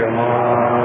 जागर्ति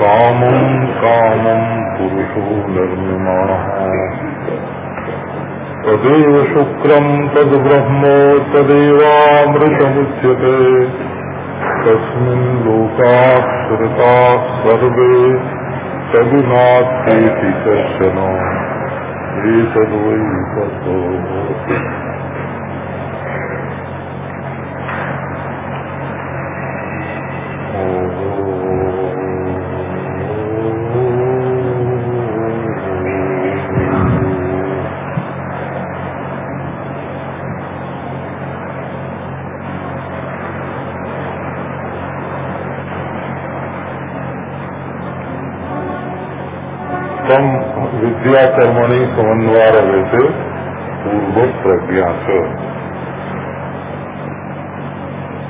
कामं कामं पुरुषो निर्मिमाणः तदेव शुक्रम् तद्ब्रह्मो तदेवामृतमुच्यते। तस्मिन् लोकाः श्रुताः सर्वे तदुनात्येति ततो विद्या कर्मणि समन्वय रहते पूर्व प्रज्ञा से।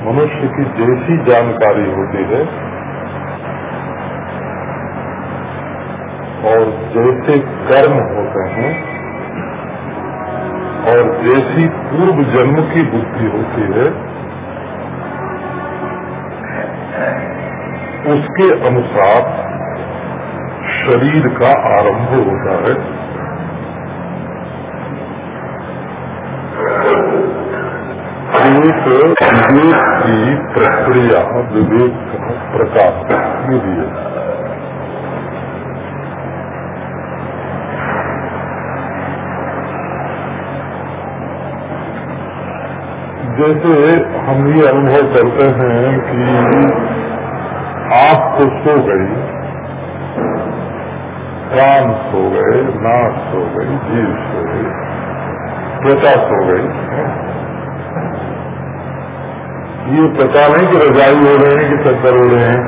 मनुष्य की जैसी जानकारी होती है और जैसे कर्म होते हैं और जैसी पूर्व जन्म की बुद्धि होती है, उसके अनुसार शरीर का आरंभ होता है। एक विवेक की प्रक्रिया, विवेक का प्रकाश है। जैसे हम ये अनुभव करते हैं कि आप तो सो गई कान सो गए नाक सो गई जीव सो गई त्वचा सो गई ये पता नहीं कि रजाई हो रहे हैं कि चक्कर हो रहे हैं।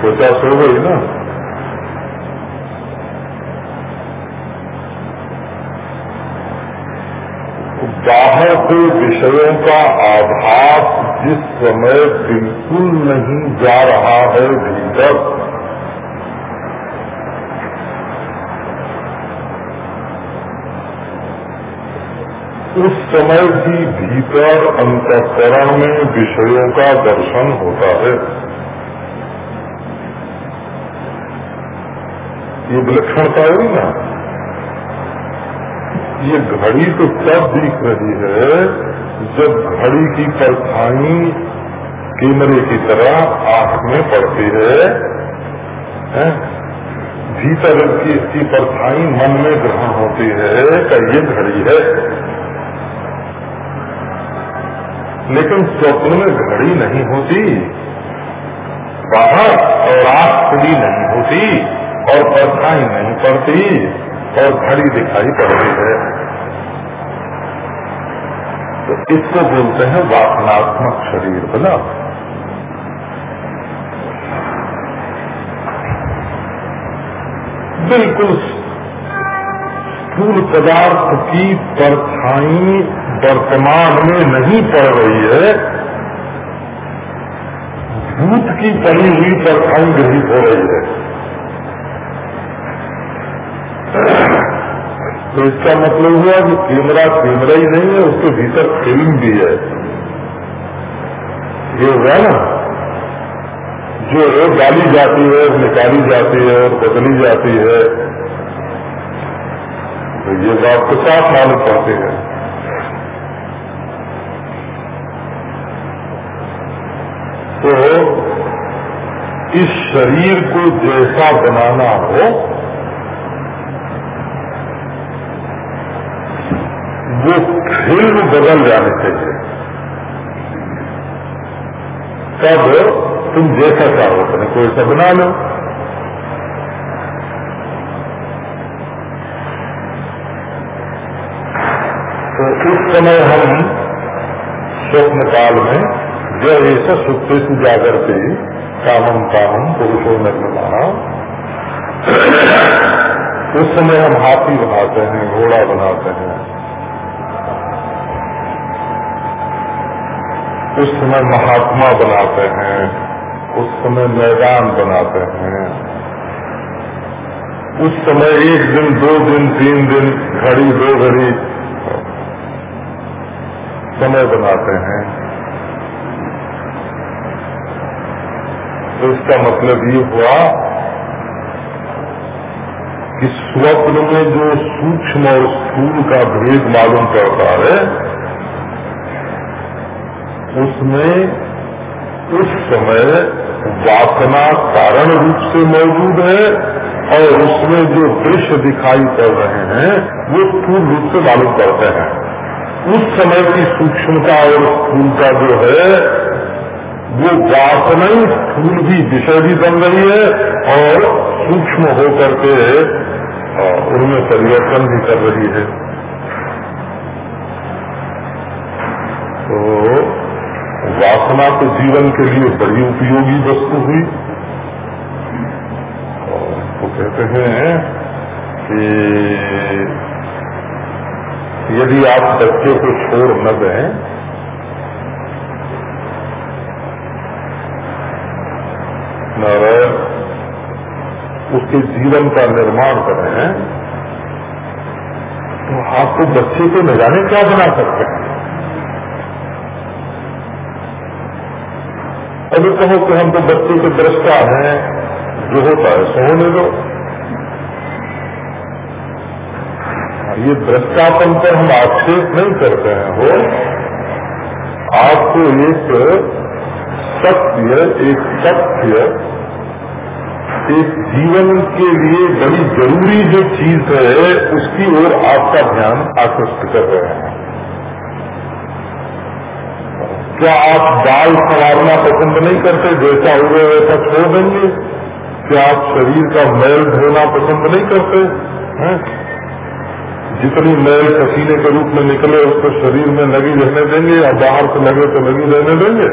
त्वचा सो गई ना? बाहर से विषयों का आभास जिस समय बिल्कुल नहीं जा रहा है, भीतर। उस समय भी भीतर अंतकरण में विषयों का दर्शन होता है। ये विलक्षणता है ना। ये घड़ी तो तब दिख रही है? जब घड़ी की परछाई केमरे की तरह आँख में पड़ती है, है? भीतर की इसकी परछाई मन में ग्रहण होती है कि ये घड़ी है। लेकिन स्वप्न में घड़ी नहीं होती, बाहर और आँख खुली नहीं होती, और परछाई नहीं पड़ती, और घड़ी दिखाई पड़ती है। तो इसको बोलते हैं वासनात्मक शरीर बोला बिल्कुल स्थूल पदार्थ की परछाई वर्तमान में नहीं पड़ रही है, भूत की पड़ी हुई परछाई ग्रहित हो रही है। तो इसका मतलब हुआ कि कैमरा कैमरा ही नहीं है, उसके भीतर फ़िल्म भी है। ये हुआ ना, जो डाली जाती है, निकाली जाती है और बदली जाती है। तो ये बात तो साफ़ मालूम पड़ती है। तो इस शरीर को जैसा बनाना हो, वो फ़िल्म बदल जाने चाहिए। तब तुम जैसा चाहो तो कोई सा बना लो। तो उस समय हम स्वप्न काल में जय ऐसा सुप्ते से जागरते कामम कामम पुरुषो निर्माण उस समय हम हाथी बनाते हैं, घोड़ा बनाते हैं। उस समय महात्मा बनाते हैं, उस समय मैदान बनाते हैं। उस समय एक दिन, दो दिन, तीन दिन, घड़ी, दो घड़ी समय बनाते हैं। तो इसका मतलब ये हुआ कि स्वप्न में जो सूक्ष्म और स्थूल का भेद मालूम पड़ता है, उसमें उस समय वासना कारण रूप से मौजूद है और उसमें जो दृश्य दिखाई पड़ रहे हैं, वो स्थूल रूप से मालूम पड़ते हैं। उस समय की सूक्ष्मता और स्थूलता जो है, वो वासना स्थूल भी विषय भी बन रही है और सूक्ष्म होकर के उनमें परिवर्तन भी कर रही है। तो वासना तो जीवन के लिए बड़ी उपयोगी वस्तु हुई। तो कहते हैं कि यदि आप बच्चे को छोड़ न दें, नारायण, उसके जीवन का निर्माण करें तो आपको बच्चे को न जाने क्या बना सकते हैं। अभी कहो कि हम तो बच्चे के दृष्टा हैं, जो होता है सो होने दो। ये भ्रष्टापन पर हम आक्षेप नहीं करते हैं। वो आपको एक सत्य एक सत्य, एक जीवन के लिए बड़ी ज़रूरी जो चीज़ है, उसकी ओर आपका ध्यान आकृष्ट कर रहे हैं। क्या आप बाल संवारना पसंद नहीं करते? जैसा हुए वैसा छोड़ देंगे। क्या आप शरीर का मैल धोना पसंद नहीं करते? हैं? जितनी मैल पसीने के रूप में निकले, उसको शरीर में लगी रहने देंगे या बाहर से लगे तो लगी रहने देंगे?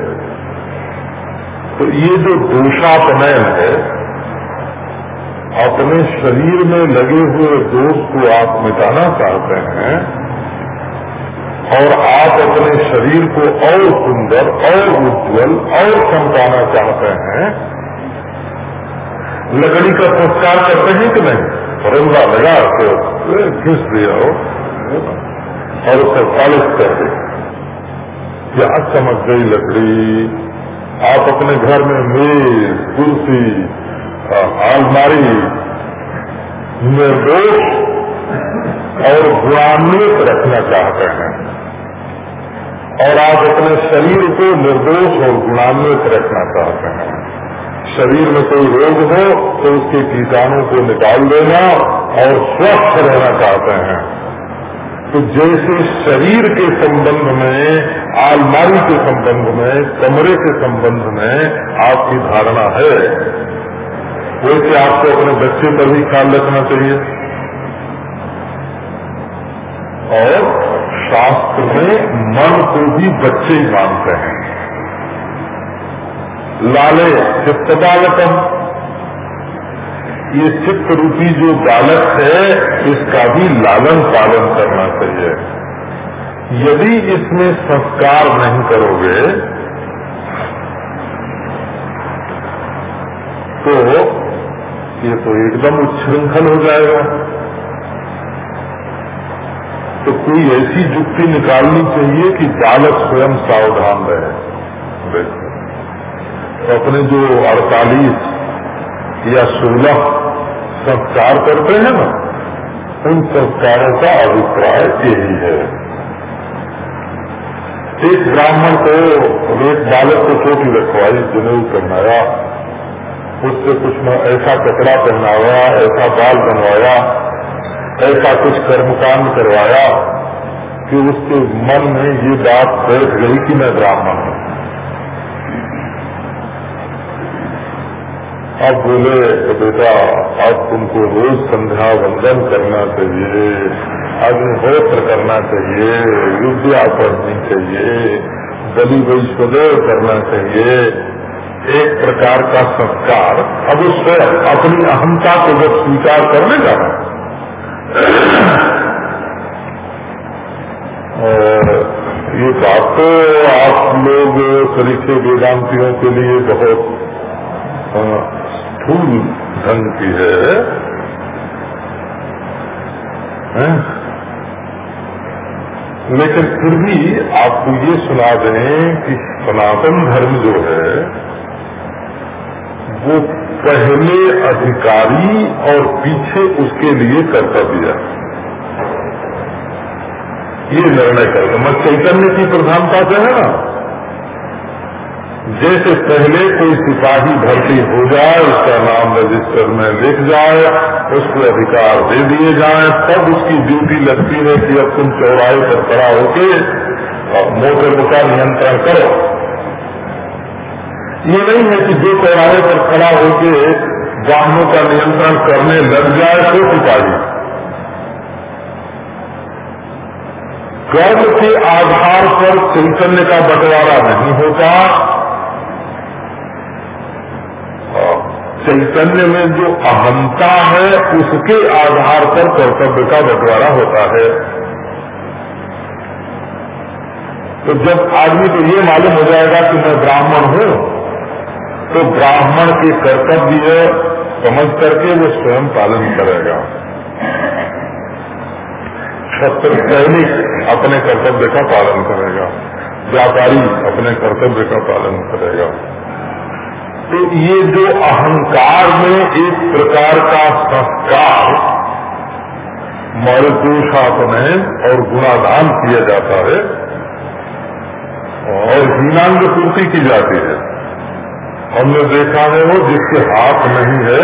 तो ये जो दोषापनयन है, अपने शरीर में लगे हुए दोष को आप मिटाना चाहते हैं और आप अपने शरीर को और सुंदर, और उज्जवल, और चमकाना चाहते हैं, लकड़ी का संस्कार करते हैं कि नहीं? रंगा लगा के खींच दिया हो और उसका पॉलिश कर दे क्या चमक गई लकड़ी आप अपने घर में मेज कुर्सी आलमारी निर्दोष और गुणान्वित रखना चाहते हैं और आप अपने शरीर को निर्दोष और गुणान्वित रखना चाहते हैं शरीर में कोई रोग हो तो उसके कीटाणु को निकाल देना और स्वस्थ रहना चाहते हैं। तो जैसे शरीर के संबंध में, आलमारी के संबंध में, कमरे के संबंध में आपकी धारणा है। वैसे आपको अपने बच्चे पर भी ख्याल रखना चाहिए। और शास्त्र में मन को भी बच्चे ही मानते हैं। लाले चित्त बालकम ये चित्त रूपी जो बालक है, इसका भी लालन पालन करना चाहिए। यदि इसमें संस्कार नहीं करोगे तो ये तो एकदम उच्छृंखल हो जाएगा। तो कोई ऐसी युक्ति निकालनी चाहिए कि बालक स्वयं सावधान रहे। तो अपने जो अड़तालीस या सोलह, संस्कार करते हैं ना। उन संस्कारों का अभिप्राय यही है। एक ब्राह्मण को एक बालक को चोटी रखवाई जनेऊ पहनाया, उससे कुछ न, ऐसा कपड़ा पहनाया, ऐसा बाल बनवाया, ऐसा कुछ कर्मकांड करवाया कि उसके मन में ये बात बैठ गई कि मैं ब्राह्मण हूँ। अब बोले तो बेटा अब तुमको रोज संध्या वंदन करना चाहिए, अग्निहोत्र करना चाहिए विद्या पढ़नी चाहिए, बलि वैश्वदेव करना चाहिए। एक प्रकार का संस्कार अब उससे अपनी अहंता को जब स्वीकार कर लेगा ये बात तो आप लोग सरीखे वेदांतियों के लिए बहुत स्थूल ढंग की है, है? लेकिन फिर भी आपको ये सुना दें कि सनातन धर्म जो है वो पहले अधिकारी और पीछे उसके लिए कर्तव्य ये निर्णय कर मैं चैतन्य की प्रधानता से है ना? जैसे पहले कोई सिपाही भर्ती हो जाए, उसका नाम रजिस्टर में लिख जाए, उसको अधिकार दे दिए जाए, तब उसकी ड्यूटी लगती है कि अब तुम चौराहे पर खड़ा होके मोटर का नियंत्रण करो। ये नहीं है कि जो चौराहे पर खड़ा होके वाहनों का नियंत्रण करने लग जाए तो सिपाही। कर्म के आधार पर चैतन्य का बंटवारा नहीं होता। चैतन्य में जो अहंता है, उसके आधार पर कर्तव्य का बंटवारा होता है। तो जब आदमी को ये मालूम हो जाएगा कि मैं ब्राह्मण हूँ तो ब्राह्मण के कर्तव्य समझ करके वो स्वयं पालन करेगा। क्षत्र सैनिक अपने कर्तव्य का पालन करेगा। व्यापारी अपने कर्तव्य का पालन करेगा। तो ये जो अहंकार में एक प्रकार का संस्कार मलकोषापन और गुणाधान किया जाता है और हीनांग पूर्ति की जाती है। हमने देखा है वो जिसके हाथ नहीं है,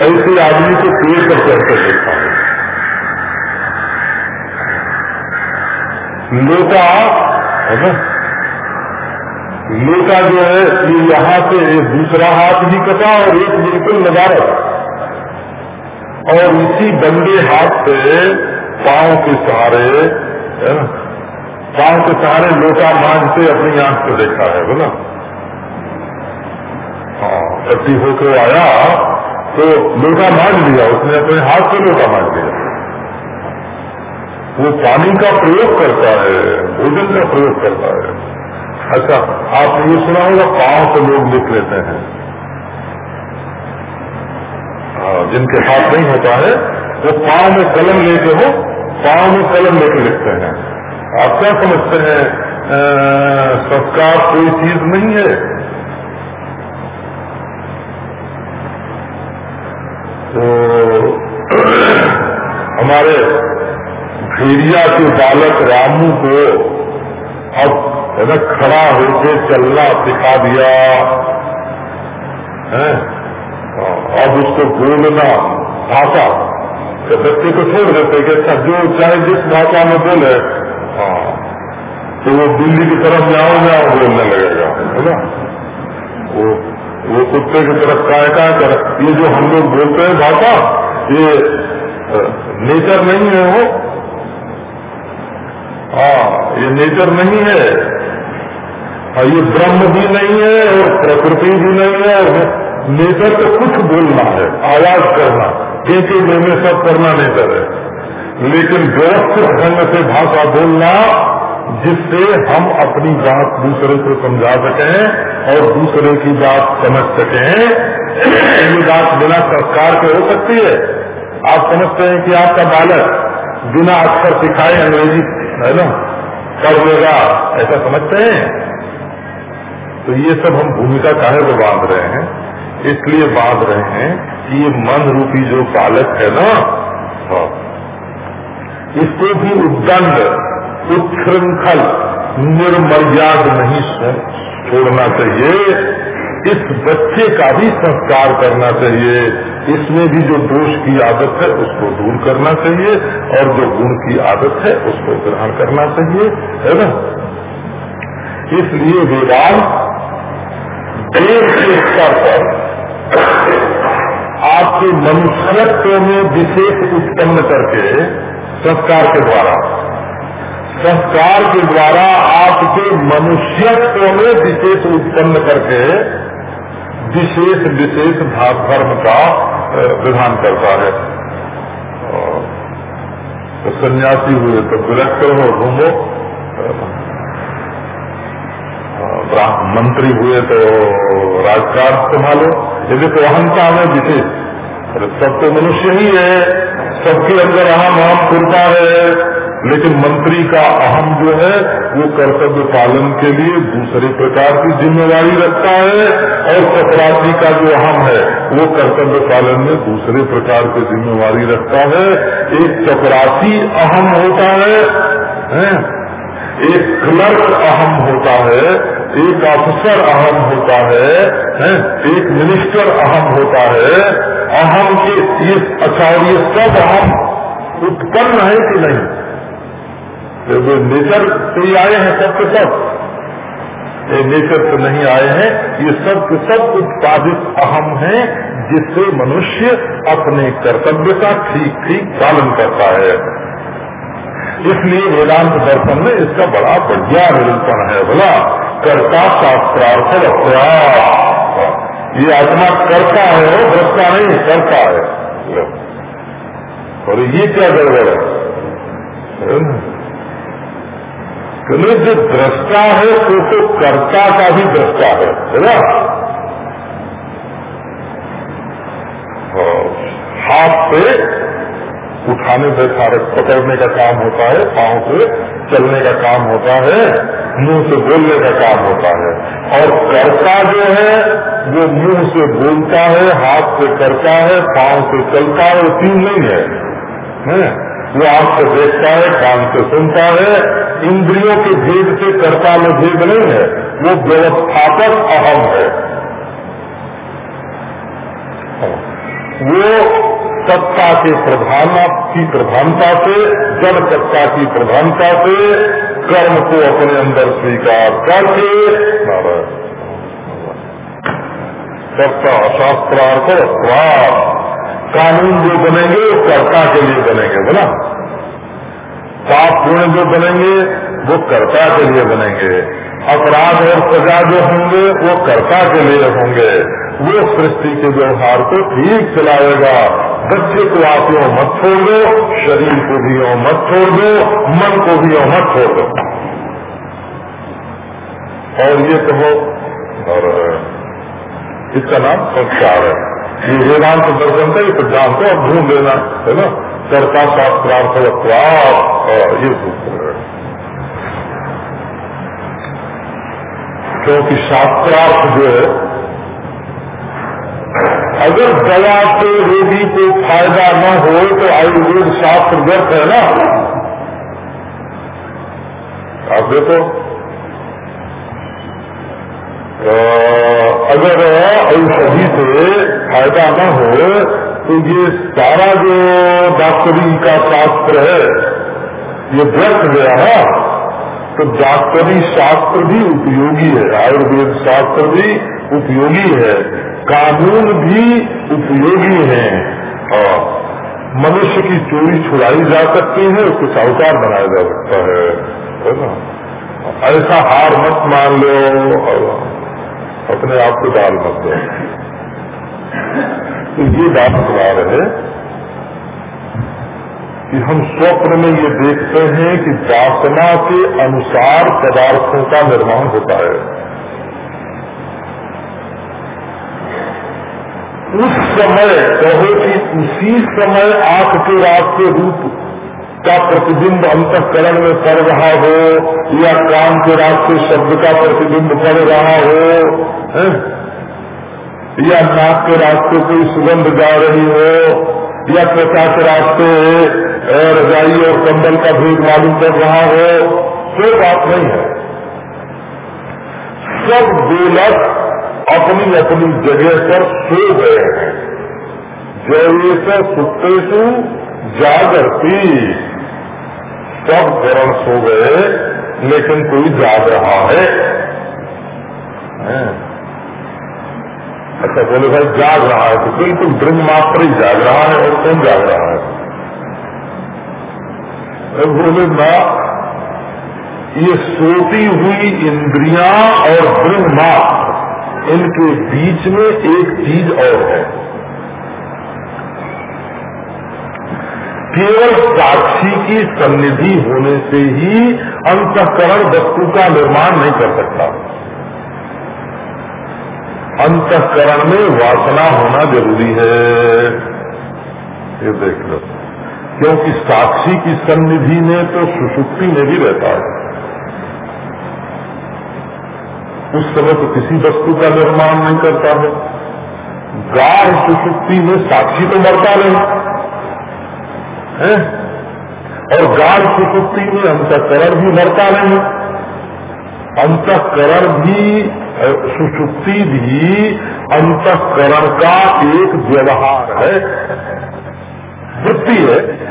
ऐसे आदमी को पेड़ पर चढ़कर देखा है। लोटा है ना? लोटा जो है ये यहाँ से दूसरा हाथ भी कटा और एक बिल्कुल नज़ारा और उसी बंदे हाथ से पाँव के सहारे, है पाँव के सहारे लोटा मांझते अपनी आँख को देखा है, बोला। हाँ छठी होकर आया तो लोटा मांझ लिया उसने अपने हाथ से लोटा मांझ लिया वो पानी का प्रयोग करता है, भोजन का प्रयोग करता है। अच्छा आपने ये सुना होगा पाँव से लोग लिख लेते हैं। जिनके हाथ नहीं होता है, वो पाँव में कलम लेके हो पाँव में कलम लेके लिखते हैं। आप क्या समझते हैं? संस्कार कोई चीज़ नहीं है। तो हमारे भेड़िया के बालक रामू को अब है ना खड़ा होके चलना सिखा दिया। है? अब उसको बोलना भाषा। तो बच्चे को छोड़ देते कि अच्छा जो चाहे जिस भाषा में बोले हाँ तो वो दिल्ली की तरफ़ जाओ जाओ बोलने लगेगा, है ना? वो वो कुत्ते की तरफ़ काय का कर। ये जो हम लोग बोलते हैं भाषा, ये नेचर नहीं है वो। हाँ ये नेचर नहीं है। हाँ ये ब्रह्म भी नहीं है, और प्रकृति भी नहीं है, और नेचर तो कुछ बोलना है, आवाज़ करना क्योंकि में सब करना नेचर है। लेकिन व्यवस्थित ढंग से भाषा बोलना, जिससे हम अपनी बात दूसरे को समझा सकें, और दूसरे की बात समझ सकें, ये बात बिना संस्कार के हो सकती है। आप समझते हैं कि आपका बालक बिना अक्षर सिखाए अंग्रेज़ी, है ना, कर लेगा, ऐसा समझते हैं? तो ये सब हम भूमिका काहे को बाँध रहे हैं? इसलिए बाँध रहे हैं कि ये मन रूपी जो बालक है ना हाँ, इसको भी उद्दंड उच्छृंखल निर्मर्याद नहीं छोड़ना चाहिए। इस बच्चे का भी संस्कार करना चाहिए। इसमें भी जो दोष की आदत है उसको दूर करना चाहिए और जो गुण की आदत है उसको ग्रहण करना चाहिए है ना? इसलिए वेदांत देश के स्तर पर आपके मनुष्यत्व में विशेष उत्पन्न करके संस्कार के द्वारा, संस्कार के द्वारा आपके मनुष्यत्व में विशेष उत्पन्न करके विशेष विशेष धर्म का विधान करता है। तो सन्यासी हुए तो विरक्त हो घूमो। मंत्री हुए तो राजकाज संभालो। यदि तो अहंता में विशेष सब तो मनुष्य ही है। सबके अंदर अहम अहम खुलता है। लेकिन मंत्री का अहम जो है वो कर्तव्य पालन के लिए दूसरे प्रकार की जिम्मेवारी रखता है और चपरासी का जो अहम है वो कर्तव्य पालन में दूसरे प्रकार की जिम्मेवारी रखता है। एक चपरासी अहम होता है, है? एक क्लर्क अहम होता है एक ऑफिसर अहम होता है, है? एक मिनिस्टर अहम होता है। अहम के ये अच्छा ये सब अहम उत्पन्न है कि नहीं? तो नेचर से ही आए हैं सब के सब। ये नेचर से नहीं आए हैं ये सब के सब उत्पादित अहम है जिससे मनुष्य अपने कर्तव्य का ठीक ठीक पालन करता है। इसलिए वेदांत दर्शन में इसका बड़ा बढ़िया निरूपण है, बोला, कर्ता शास्त्रार्थ ये आत्मा करता है वो दृष्टा नहीं, करता है। और ये क्या गड़बड़ है? क्योंकि जो दृष्टा है वो तो कर्ता का भी दृष्टा है है ना? हाथ से उठाने बैठा पकड़ने का काम होता है, पाँव से चलने का काम होता है, मुँह से बोलने का काम होता है। और करता जो है, वो मुँह से बोलता है, हाथ से करता है, पाँव से चलता है, वो तीन नहीं है? वो आँख से देखता है, कान से सुनता है। इंद्रियों के भेद से कर्ता में भेद नहीं है। वो व्यवस्थापक अहम है। वो सत्ता के प्रधान की प्रधानता से, जन सत्ता की प्रधानता से कर्म को अपने अंदर स्वीकार करके सत्ता शास्त्रार्थ स्वाद कानून जो बनेंगे, वो कर्ता के लिए बनेंगे बोला पाप पुण्य जो बनेंगे, वो कर्ता के लिए बनेंगे। अपराध और सजा जो होंगे, वो कर्ता के लिए होंगे। वो सृष्टि के व्यवहार को ठीक चलाएगा। बच्चे को आप यो मत छोड़ दो, शरीर को भी यो मत छोड़ दो, मन को भी यो मत छोड़ दो। और ये कहो, और, इसका नाम संस्कार है। ये वेदांत दर्शन का ये सिद्धांत है अब ढूंढ लेना, है ना? कर्ता शास्त्रार्थ ये सूत्र है। क्योंकि शास्त्रार्थ जो है, अगर दवा से रोगी को फ़ायदा न हो तो आयुर्वेद शास्त्र व्यर्थ है ना? आप देखो अगर औषधि से फ़ायदा न हो तो ये सारा जो डॉक्टरी का शास्त्र है, ये व्यर्थ गया, है? तो डॉक्टरी शास्त्र भी उपयोगी है, आयुर्वेद शास्त्र भी उपयोगी है, कानून भी उपयोगी है। और मनुष्य की चोरी छुड़ाई जा सकती है, उसको साहूकार बनाया जा सकता है है ना? ऐसा हार मत मान लो अपने आप को डाल मत दो। तो ये बात बता रहे कि हम स्वप्न में ये देखते हैं कि वासना के अनुसार पदार्थों का निर्माण होता है उस समय, कहो कि उसी समय आँख के रास्ते रूप का प्रतिबिंब अंतकरण में पड़ रहा हो या कान के रास्ते शब्द का प्रतिबिंब पड़ रहा हो, है? या नाक के रास्ते कोई सुगंध जा रही हो, या त्वचा के रास्ते रजाई और कंबल का भेद मालूम कर रहा हो, कोई बात नहीं है। सब गोलक अपनी अपनी जगह पर सो गए हैं। जैसे सुते सुतेशु जागरती, सब गरण सो गए, लेकिन कोई जाग रहा है। अच्छा बोले भाई, जाग रहा है तो बिल्कुल ब्रह्म मात्र ही जाग रहा है और कौन जाग रहा है? तो बोले ना ये सोती हुई इंद्रियाँ और ब्रह्मा, इनके बीच में एक चीज़ और है। केवल साक्षी की सन्निधि होने से ही अंतकरण वस्तु का निर्माण नहीं कर सकता। अंतकरण में वासना होना ज़रूरी है। ये देख लो। क्योंकि साक्षी की सन्निधि में तो सुसुप्ति में भी रहता है। उस समय तो किसी वस्तु का निर्माण नहीं करता है। गाढ़ सुसुप्ति में साक्षी तो मरता नहीं है। और गाढ़ सुसुप्ति में अंतकरण भी मरता नहीं अंतकरण भी सुसुप्ति भी अंतकरण का एक व्यवहार है। वृत्ति है।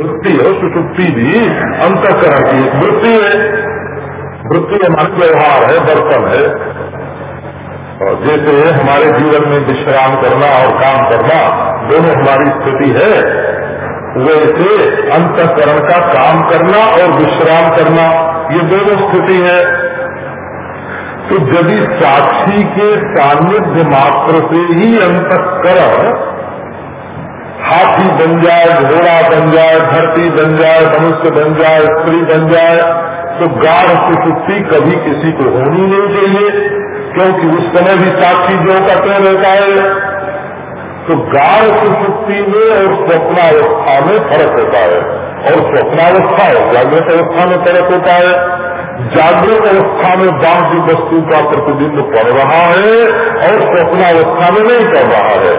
वृत्ति है, सुसुप्ति भी अंतकरण की एक वृत्ति है। वृत्ति हमारा व्यवहार है दर्शन है। और जैसे हमारे जीवन में विश्राम करना और काम करना दोनों हमारी स्थिति है, वैसे अंतकरण का काम करना और विश्राम करना, ये दोनों स्थिति है। तो यदि साक्षी के सानिध्य मात्र से ही अंतकरण हाथी बन जाए, घोड़ा बन जाए, धरती बन जाए, मनुष्य बन जाए, स्त्री बन जाए तो गाढ़ सुसुप्ति कभी किसी को होनी नहीं चाहिए, क्योंकि उस समय भी साक्षी जो कहते रहता है। तो गाढ़ सुसुप्ति में और स्वप्नावस्था में फ़र्क होता है, और स्वप्नावस्था और जागृत अवस्था में फ़र्क होता है। जागृत अवस्था में बाह्य वस्तु का प्रतिबिंब पड़ रहा है, और स्वप्नावस्था में नहीं पड़ रहा है।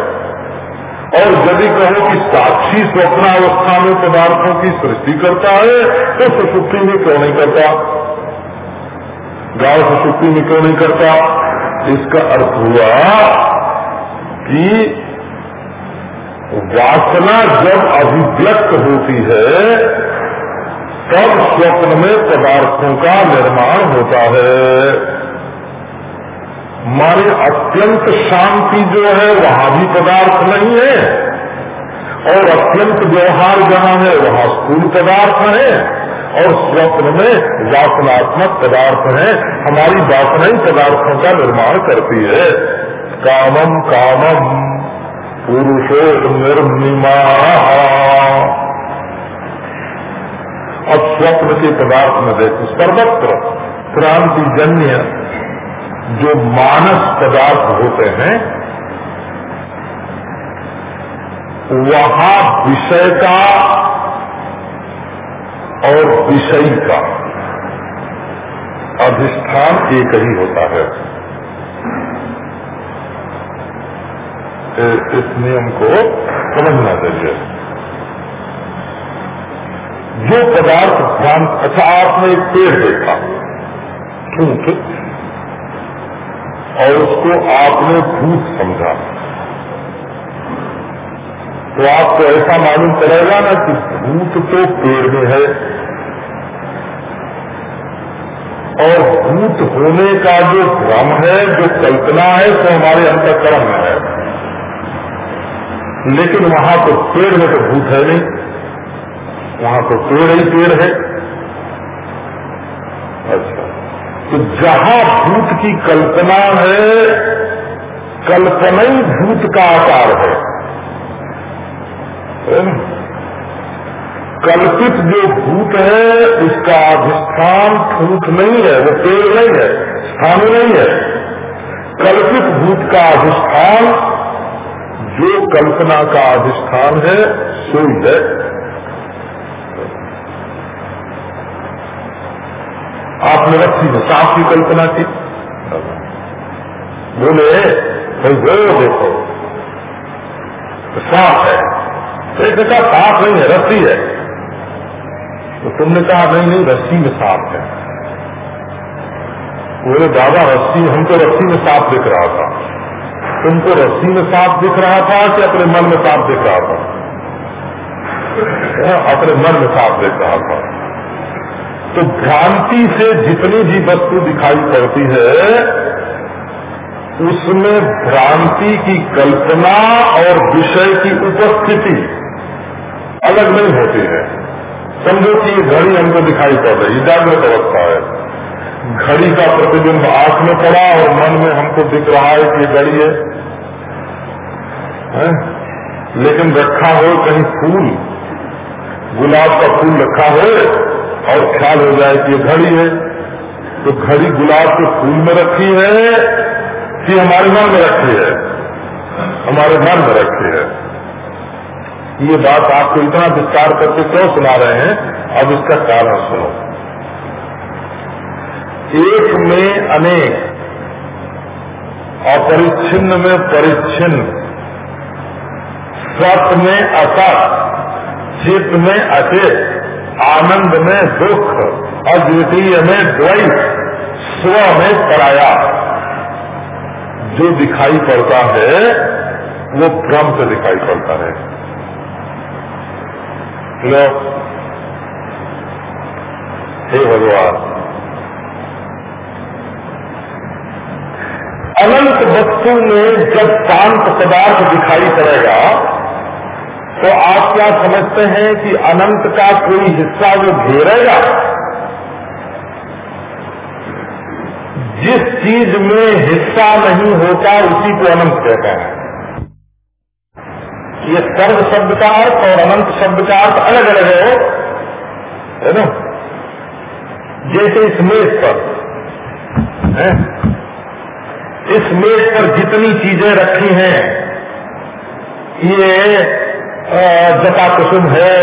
और यदि कहो कि साक्षी स्वप्नावस्था में पदार्थों की सृष्टि करता है तो सुसुप्ति में क्यों नहीं करता? गाँव सुसुप्ति में क्यों नहीं करता? इसका अर्थ हुआ कि वासना जब अभिव्यक्त होती है, तब स्वप्न में पदार्थों का निर्माण होता है। मारे अत्यंत शांति जो है, वहाँ भी पदार्थ नहीं है। और अत्यंत व्यवहार जहाँ है, वहाँ स्थूल पदार्थ है। और स्वप्न में वासनात्मक पदार्थ है। हमारी वासना ही पदार्थों का निर्माण करती है। कामम कामम पुरुषो निर्मिमा अब स्वप्न के पदार्थ में देखो, सर्वत्र क्रांतिजन्य जो मानस पदार्थ होते हैं, वहाँ विषय का और विषयी का अधिष्ठान एक ही होता है। इस नियम को समझना चाहिए। जो पदार्थ ध्यान अच्छा आपने एक पेड़ देखा, ठूठ और उसको आपने भूत समझा। तो आपको ऐसा मालूम चलेगा ना कि भूत तो पेड़ में है। और भूत होने का जो भ्रम है, जो कल्पना है, वो तो हमारे अंतकरण में है। लेकिन वहाँ तो पेड़ में तो भूत है नहीं। वहाँ तो पेड़ ही पेड़ है। अच्छा। तो जहाँ भूत की कल्पना है कल्पना ही भूत का आकार है। कल्पित जो भूत है, उसका अधिष्ठान भूत नहीं है, वो पेड़ नहीं है, स्थान नहीं है। कल्पित भूत का अधिष्ठान, जो कल्पना का अधिष्ठान है सोई है। आपने रखी है सांप की कल्पना की। बोले, भाई, वो देखो सांप है। एक कहा सांप नहीं है, रस्सी है। तो तुमने कहा, नहीं नहीं, रस्सी में सांप है। बोले, दादा, रस्सी, हमको रस्सी में सांप दिख रहा था। तुमको रस्सी में सांप दिख रहा था कि अपने मन में सांप दिख रहा था? अपने मन में सांप दिख रहा था। तो भ्रांति से जितनी भी वस्तु दिखाई पड़ती है उसमें भ्रांति की कल्पना और विषय की उपस्थिति अलग नहीं होती है। समझो कि ये घड़ी हमको दिखाई पड़ रही जागृत अवस्था है। घड़ी का प्रतिबिंब आँख में पड़ा और मन में हमको दिख रहा है कि घड़ी है, है? लेकिन रखा हो कहीं फूल गुलाब का फूल रखा हो और ख्याल हो जाए कि ये घड़ी है तो घड़ी गुलाब के फूल में रखी है, कि हमारे मन में रखी है, हमारे मन में रखी है। ये बात आपको इतना विस्तार करके क्यों सुना रहे हैं? अब इसका कारण सुनो। एक में अनेक अपरिच्छिन्न में परिच्छिन्न, सत में असत, चित्त में अचित। आनंद में दुख अद्वितीय में द्वैत स्व में पराया। जो दिखाई पड़ता है, वो भ्रम से दिखाई पड़ता है। लो हे भगवान। अनंत वस्तु में जब शांत पदार्थ दिखाई पड़ेगा तो आप क्या समझते हैं कि अनंत का कोई हिस्सा वो घेरेगा? जिस चीज़ में हिस्सा नहीं होता, उसी को अनंत कहते हैं। ये सर्व शब्द का अर्थ और अनंत शब्द का अर्थ अलग अलग है है ना? जैसे इस मेज पर, है? इस मेज पर जितनी चीज़ें रखी हैं, ये जटा कुसुम है,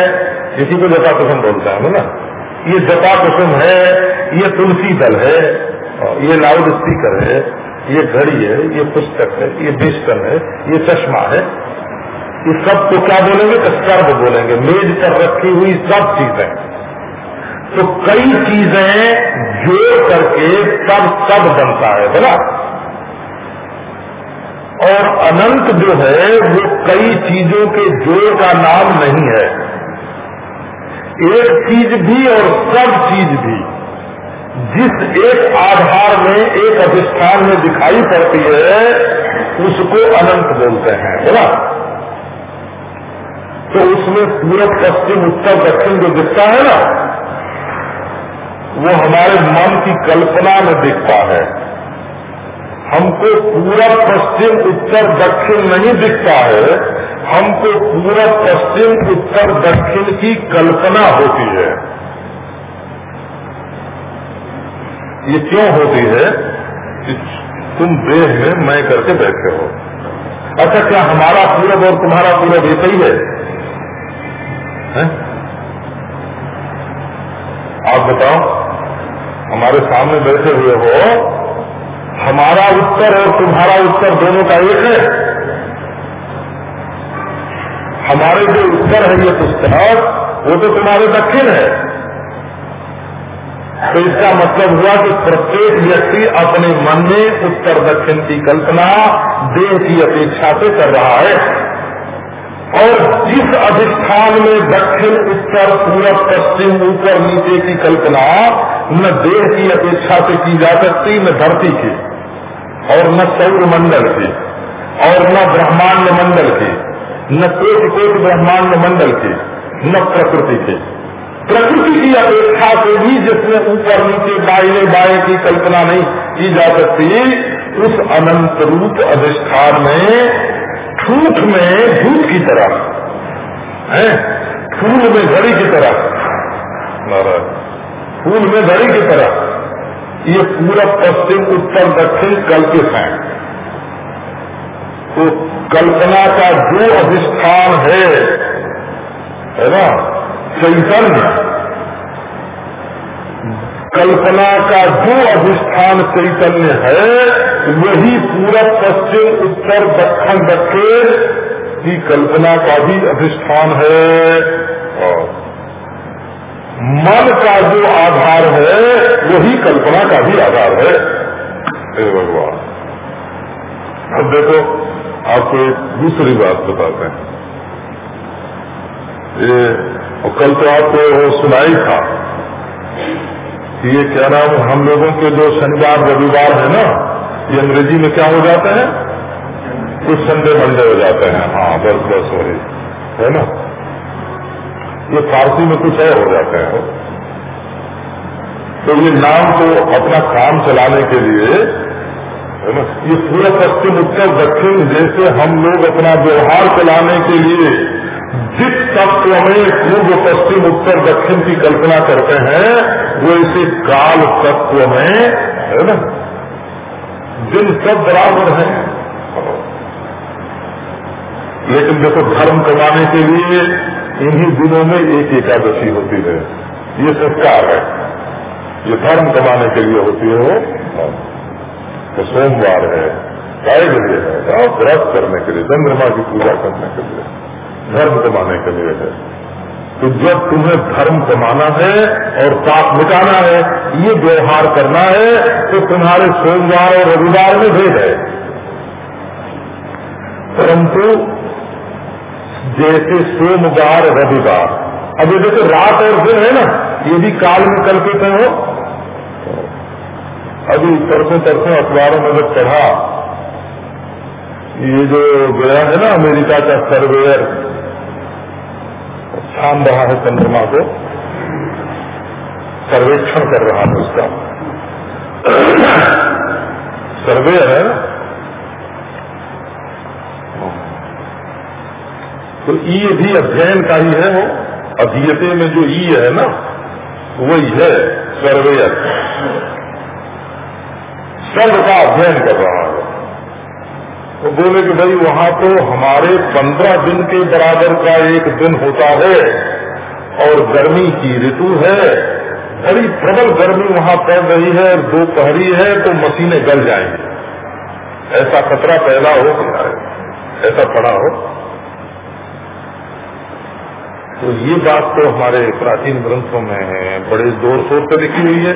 इसी को जटा कुसुम बोलता है ना? ये जटा कुसुम है, ये तुलसी दल है ये लाउड स्पीकर है, ये घड़ी है, ये पुस्तक है, ये बिस्टन है, ये चश्मा है। ये सबको क्या बोलेंगे? तो सर्व बोलेंगे। मेज पर रखी हुई सब चीज़ें। तो कई चीज़ें जोड़ करके सब सब बनता है बोला और अनंत जो है, वो कई चीज़ों के जोड़ का नाम नहीं है। एक चीज़ भी और सब चीज़ भी। जिस एक आधार में, एक अधिष्ठान में दिखाई पड़ती है, उसको अनंत बोलते हैं बोला तो उसमें पूरब पश्चिम, उत्तर, दक्षिण जो दिखता है ना, वो हमारे मन की कल्पना में दिखता है। हमको पूरा पश्चिम, उत्तर, दक्षिण नहीं दिखता है। हमको पूरा पश्चिम, उत्तर, दक्षिण की कल्पना होती है। ये क्यों होती है? कि तुम देह में मैं करके बैठे हो। अच्छा क्या हमारा पूरब और तुम्हारा पूरब एक ही है? है? आप बताओ, हमारे सामने बैठे हुए हो हमारा उत्तर और तुम्हारा उत्तर दोनों का एक है। हमारे जो उत्तर है ये पुस्तक वो तो तुम्हारे दक्षिण है। तो इसका मतलब हुआ कि प्रत्येक व्यक्ति अपने मन में उत्तर दक्षिण की कल्पना देह की अपेक्षा से कर रहा है। और जिस अधिष्ठान में दक्षिण, उत्तर पूर्व पश्चिम, ऊपर, नीचे की कल्पना न देह की अपेक्षा से की जा सकती, न धरती की। और न सौर मंडल की और न ब्रह्मांड मंडल की न कोटि कोटि ब्रह्मांड मंडल की न प्रकृति की प्रकृति की अपेक्षा से भी जिसमें ऊपर नीचे बाएँ बाएँ की कल्पना नहीं की जा सकती, उस अनंत रूप अधिष्ठान में, ठूठ में भूत की तरह, है? फूल में घड़ी की तरह फूल में घड़ी की तरह। ये पूरा पश्चिम उत्तर दक्षिण कल्पित है। तो कल्पना का जो अधिष्ठान है है ना, चैतन्य, कल्पना का जो अधिष्ठान चैतन्य है, वही पूरा पश्चिम उत्तर दक्षिण दक्षिण की कल्पना का भी अधिष्ठान है। और मन का जो आधार है, वही कल्पना का भी आधार है। भगवान। अब देखो, आपको एक दूसरी बात बताते हैं। ये कल तो आपको सुनाई था कि ये क्या नाम, हम लोगों के जो शनिवार, रविवार है ना, ये अंग्रेज़ी में क्या हो जाते हैं? कुछ संडे मंडे हो जाते हैं। हाँ बस बस, वही। है ना? ये फारसी में कुछ और हो जाते हैं। तो ये नाम को अपना काम चलाने के लिए, है ना, ये पूरा पश्चिम, उत्तर, दक्षिण जैसे हम लोग अपना व्यवहार चलाने के लिए जिस तत्व में पूर्व, पश्चिम, उत्तर, दक्षिण की कल्पना करते हैं, वो इसे काल तत्व में, है ना दिन सब बराबर है। लेकिन देखो, धर्म कमाने के लिए इन्हीं दिनों में एक एकादशी होती है। ये संस्कार है। ये धर्म कमाने के लिए होती है वो। तो सोमवार है काय के लिए है व्रत करने के लिए, चंद्रमा की पूजा करने के लिए, धर्म कमाने के लिए है। तो जब तुम्हें धर्म कमाना है और पाप मिटाना है, ये व्यवहार करना है तो तुम्हारे सोमवार और रविवार में भेद है। परंतु जैसे सोमवार रविवार। अब ये देखो, रात और दिन है ना, ये भी काल में कल्पित है वो। अभी परसों परसों अखबारों में जब पढ़ा, ये जो गया है ना अमेरिका का सर्वेयर छान रहा है चंद्रमा को, सर्वेक्षण कर रहा है उसका। सर्वेयर है तो ई भी अध्ययन का ही है वो। अधीयते में जो ई है ना, वही है सर्वेयर सर्व का अध्ययन कर रहा है तो बोले कि भाई वहाँ तो हमारे पंद्रह दिन के बराबर का एक दिन होता है, और गर्मी की ऋतु है। बड़ी प्रबल गर्मी वहाँ पड़ रही है, और दोपहरी है तो मशीनें गल जाएँगी। ऐसा खतरा पैदा हो गया है ऐसा पड़ा हो। तो ये बात तो हमारे प्राचीन ग्रंथों में बड़े ज़ोर शोर से लिखी हुई है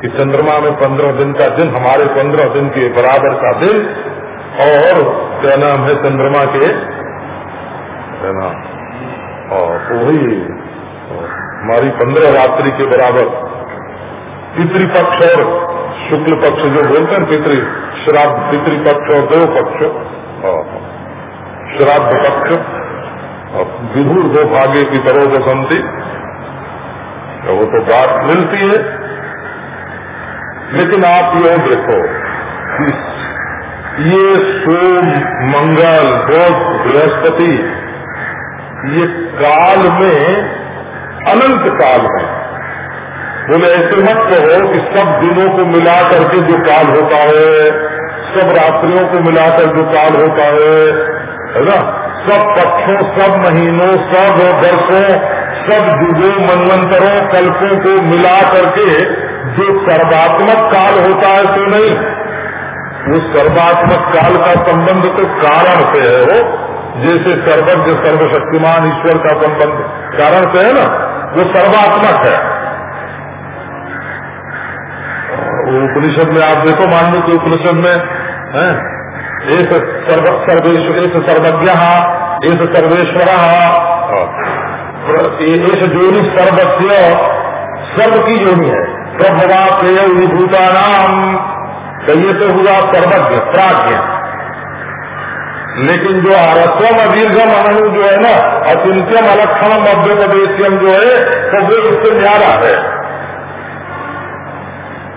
कि चंद्रमा में पंद्रह दिन का दिन हमारे पंद्रह दिन के बराबर का दिन, और क्या नाम है चंद्रमा के? है ना और वही, हमारी पंद्रह रात्रि के बराबर। पितृपक्ष और शुक्ल पक्ष जो बोलते हैं, पितृ, श्राद्ध पितृपक्ष और देव पक्ष। श्राद्ध पक्ष। विधुर दो भागे की तरह बसंती वो तो बात मिलती है। लेकिन आप ये देखो कि ये सोम, मंगल, बुध, बृहस्पति, ये काल में अनंत काल है। बोले, ऐसे मत कहो कि सब दिनों को मिला करके जो काल होता है, सब रात्रियों को मिलाकर जो काल होता है है ना? सब पक्षों, सब महीनों, सब वर्षों, सब युगों मनवंतरों, कल्पों को मिला करके जो सर्वात्मक काल होता है तो नहीं, वो सर्वात्मक काल का संबंध तो कारण से है वो, जैसे सर्वज्ञ, सर्वशक्तिमान ईश्वर का संबंध कारण से है ना, वो सर्वात्मक है। उपनिषद में आप देखो मान लो कि उपनिषद में, है एक सर्व सर्वेश्वर सर्वज्ञ एक सर्वेश्वर। एक जोनि सर्वज्ञ सबकी योनि है। प्रभवा प्रेय विभूता नाम कहिए तो हुआ सर्वज्ञ, प्राज्ञ। लेकिन जो आरस्वम अदीर्घम अनु जो है ना, अचिंत्यम अलक्षणम मध्यप्रदेशियम जो है तो वो इससे न्यारा है।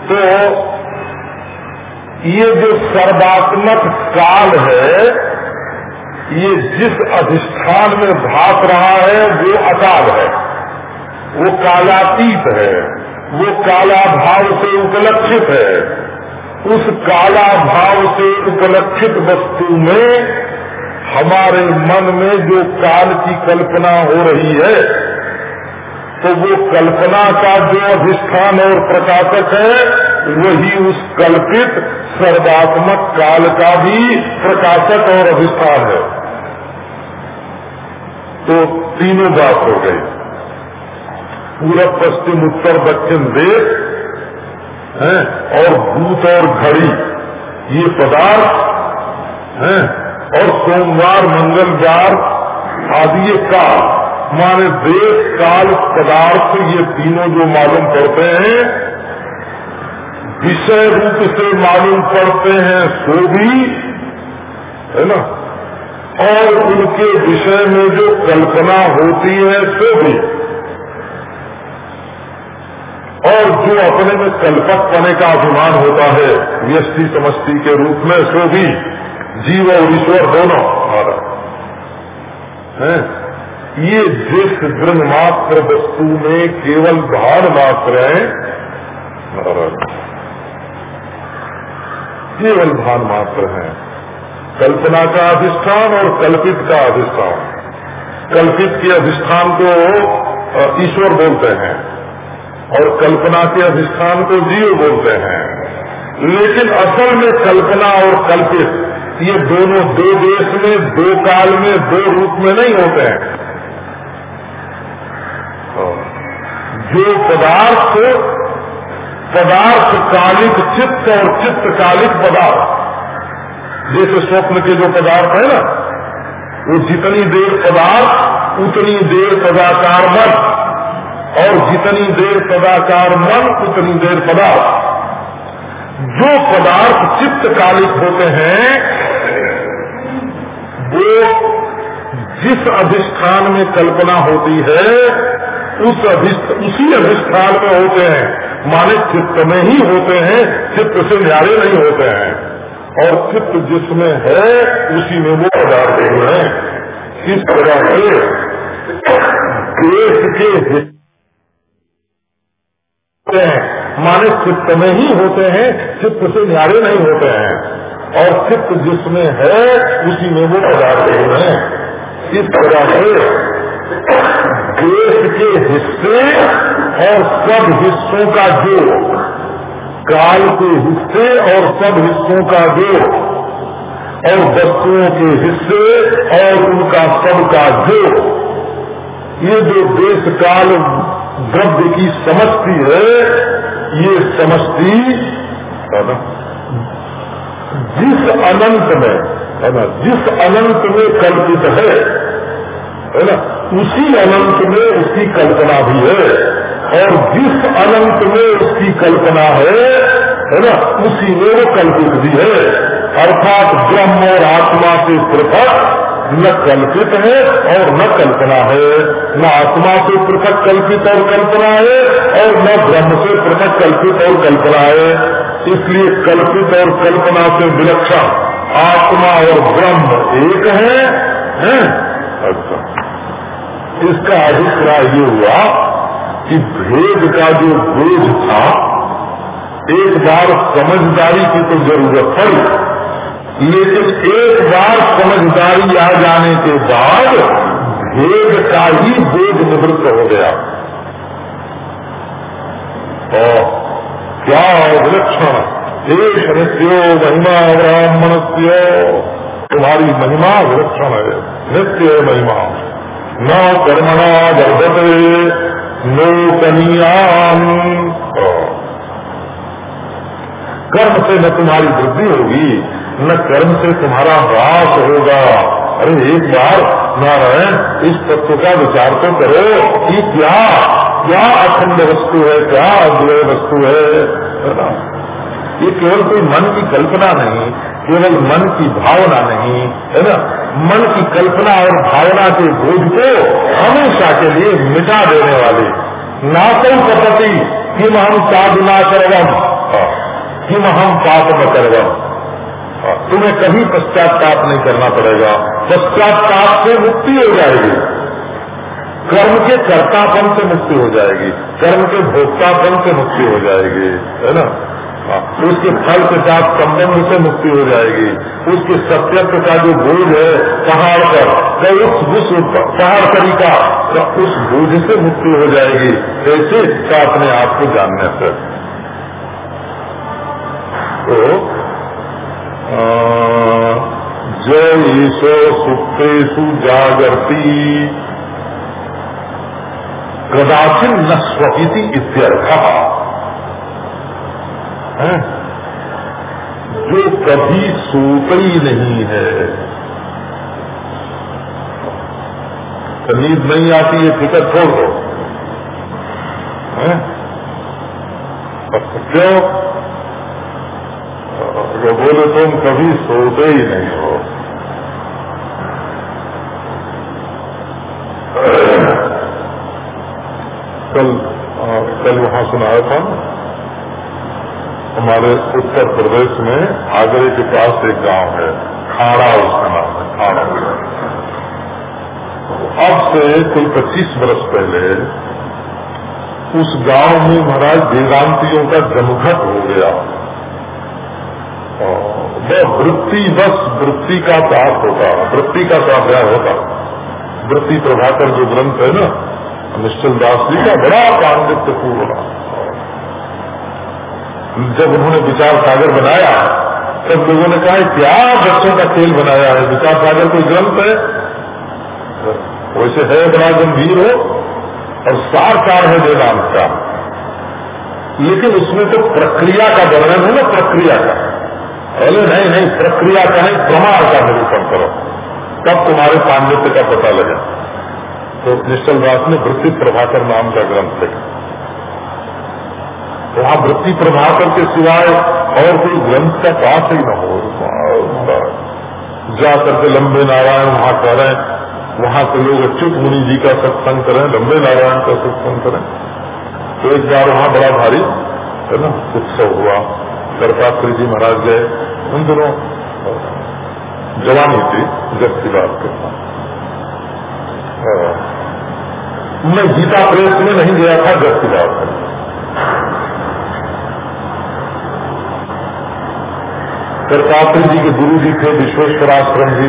तो ये जो सर्वात्मक काल है, ये जिस अधिष्ठान में भाग रहा है, वो अकाल है। वो कालातीत है। वो काला भाव से उपलक्षित है। उस काला भाव से उपलक्षित वस्तु में हमारे मन में जो काल की कल्पना हो रही है तो वो कल्पना का जो अधिष्ठान और प्रकाशक है, वही उस कल्पित सर्वात्मक काल का भी प्रकाशक और अधिष्ठान है। तो तीनों बात हो गई। पूरब, पश्चिम, उत्तर, दक्षिण, देश, है, और भूत और घड़ी, ये पदार्थ, है, और सोमवार मंगलवार आदि ये काल, माने देश, काल, पदार्थ, ये तीनों जो मालूम पड़ते हैं विषय रूप से मालूम पड़ते हैं सो भी, है ना? और उनके विषय में जो कल्पना होती है सो भी। और जो अपने में कल्पक पने का अभिमान होता है व्यस्ति समष्टि के रूप में सो भी। जीव और ईश्वर दोनों है? ये जिस दृढ़ मात्र वस्तु में केवल भार मात्र है केवल भान मात्र है। कल्पना का अधिष्ठान और कल्पित का अधिष्ठान। कल्पित के अधिष्ठान को ईश्वर बोलते हैं और कल्पना के अधिष्ठान को जीव बोलते हैं। लेकिन असल में कल्पना और कल्पित, ये दोनों दो देश में, दो काल में, दो रूप में नहीं होते हैं। जो पदार्थ पदार्थ कालिक, चित्त और चित्त कालिक पदार्थ। जैसे स्वप्न के जो पदार्थ है ना, वो जितनी देर पदार्थ, उतनी देर पदाकार मन। और जितनी देर पदाकार मन, उतनी देर पदार्थ। जो पदार्थ चित्त कालिक होते हैं, वो जिस अधिष्ठान में कल्पना होती है, उस उसी अधिष्ठान में होते हैं। माने चित्त में ही होते हैं, चित्त से न्यारे नहीं होते हैं। और चित्त जिसमें है, उसी में वो पदार्थ हुए हैं। इस तरह से देश के होते हैं। माने चित्त में ही होते हैं, चित्त से न्यारे नहीं होते हैं। और चित्त जिसमें है, उसी में वो पदार्थ हैं। इस तरह से देश के हिस्से और सब हिस्सों का जो काल के हिस्से और सब हिस्सों का जो और वस्तुओं के हिस्से और उनका सब का जो ये जो देश काल द्रव्य की समस्ती है, ये समस्ती है जिस अनंत में, है ना? जिस अनंत में कल्पित है है ना? उसी अनंत में उसकी कल्पना भी है। और जिस अनंत में उसकी कल्पना है है ना उसी में वो कल्पित भी है। अर्थात ब्रह्म और आत्मा से पृथक न कल्पित है और न कल्पना है। न आत्मा से पृथक कल्पित और कल्पना है और न ब्रह्म से पृथक कल्पित और कल्पना है। इसलिए कल्पित और कल्पना से विलक्षण आत्मा और ब्रह्म एक है, है? अच्छा। इसका अभिप्राय ये हुआ कि भेद का जो बोझ था, एक बार समझदारी की तो ज़रूरत पड़ी, लेकिन एक बार समझदारी आ जाने के बाद भेद का ही बोझ निवृत्त हो गया। और क्या विलक्षण, देश नित्यो महिमा ब्राह्मण तुम्हारी महिमा विलक्षण है, नित्य महिमा। न कर्मणा वर्धते, नो कनियाम। कर्म से न तुम्हारी वृद्धि होगी, न कर्म से तुम्हारा ह्रास होगा। अरे, एक बार नारायण, इस तत्व का विचार तो करो कि क्या क्या अखंड वस्तु है, क्या अद्वय वस्तु है। ये केवल कोई मन की कल्पना नहीं केवल मन की भावना नहीं है ना? मन की कल्पना और भावना के बोझ को हमेशा के लिए मिटा देने वाले। नासौ कपति किम हम साधना करवम किम हम पाप न करवम तुम्हें कभी पश्चाताप नहीं करना पड़ेगा। पश्चाताप से मुक्ति हो जाएगी। कर्म के कर्तापन से मुक्ति हो जाएगी। कर्म के भोक्तापन से मुक्ति हो जाएगी है ना? हाँ, उसके फल के साथ संबंध से मुक्ति हो जाएगी। उसके सत्यत्व का जो बोझ है पहाड़ पर उस उस पहाड़ तरीका तो उस बोझ से मुक्ति हो जाएगी। कैसे का अपने आप को जानने से तो जय ईशो सुप्तेषु जागरती। कदाचिन न स्वपिति इत्यर्थ। जो कभी सोता ही नहीं है। तो नींद नहीं आती है फ़िक्र छोड़ दो। क्यों? वो बोले तुम कभी सोते ही नहीं हो। कल कल वहाँ सुनाया था हमारे उत्तर प्रदेश में आगरे के पास एक गाँव है, खाड़ा उसका नाम है, खाड़ा। अब से कुल 25 वर्ष पहले उस गाँव में महाराज वेदांतियों का जमघट हो गया। वह वृत्ति बस वृत्ति का पाप होता, वृत्ति का स्वाध्याय होता? वृत्ति प्रभाकर जो ग्रंथ है ना, निश्चल दास जी का बड़ा पांडित्य पूर्ण। जब उन्होंने विचार सागर बनाया, तब लोगों ने कहा क्या बच्चों का खेल बनाया है विचार सागर कोई ग्रंथ है? वैसे है, बड़ा गंभीर हो, और सार सार है वेदांत का। लेकिन उसमें तो प्रक्रिया का वर्णन है ना, प्रक्रिया का। अरे नहीं नहीं, प्रक्रिया का नहीं, प्रमाण का निरूपण करो। तब तुम्हारे पांडित्य का पता लगे। तो निश्चल दास ने वृत्ति प्रभाकर नाम का ग्रंथ लिखा वहाँ वृत्ति प्रभाकर के सिवाय और कोई ग्रंथ का पास ही न हो। जा करके लंबे नारायण वहाँ कह रहे हैं। वहाँ के लोग अच्युत मुनि जी का सत्संग करें, लंबे नारायण का सत्संग करें। तो एक बार वहाँ बड़ा भारी, है ना, उत्सव हुआ। करपात्री जी महाराज गए, उन दिनों जवानी थी जब की बात करता मैं गीता प्रेस में नहीं गया था जब की बात है। करतात्री जी के गुरु जी थे, विश्वेश्वराश्रम जी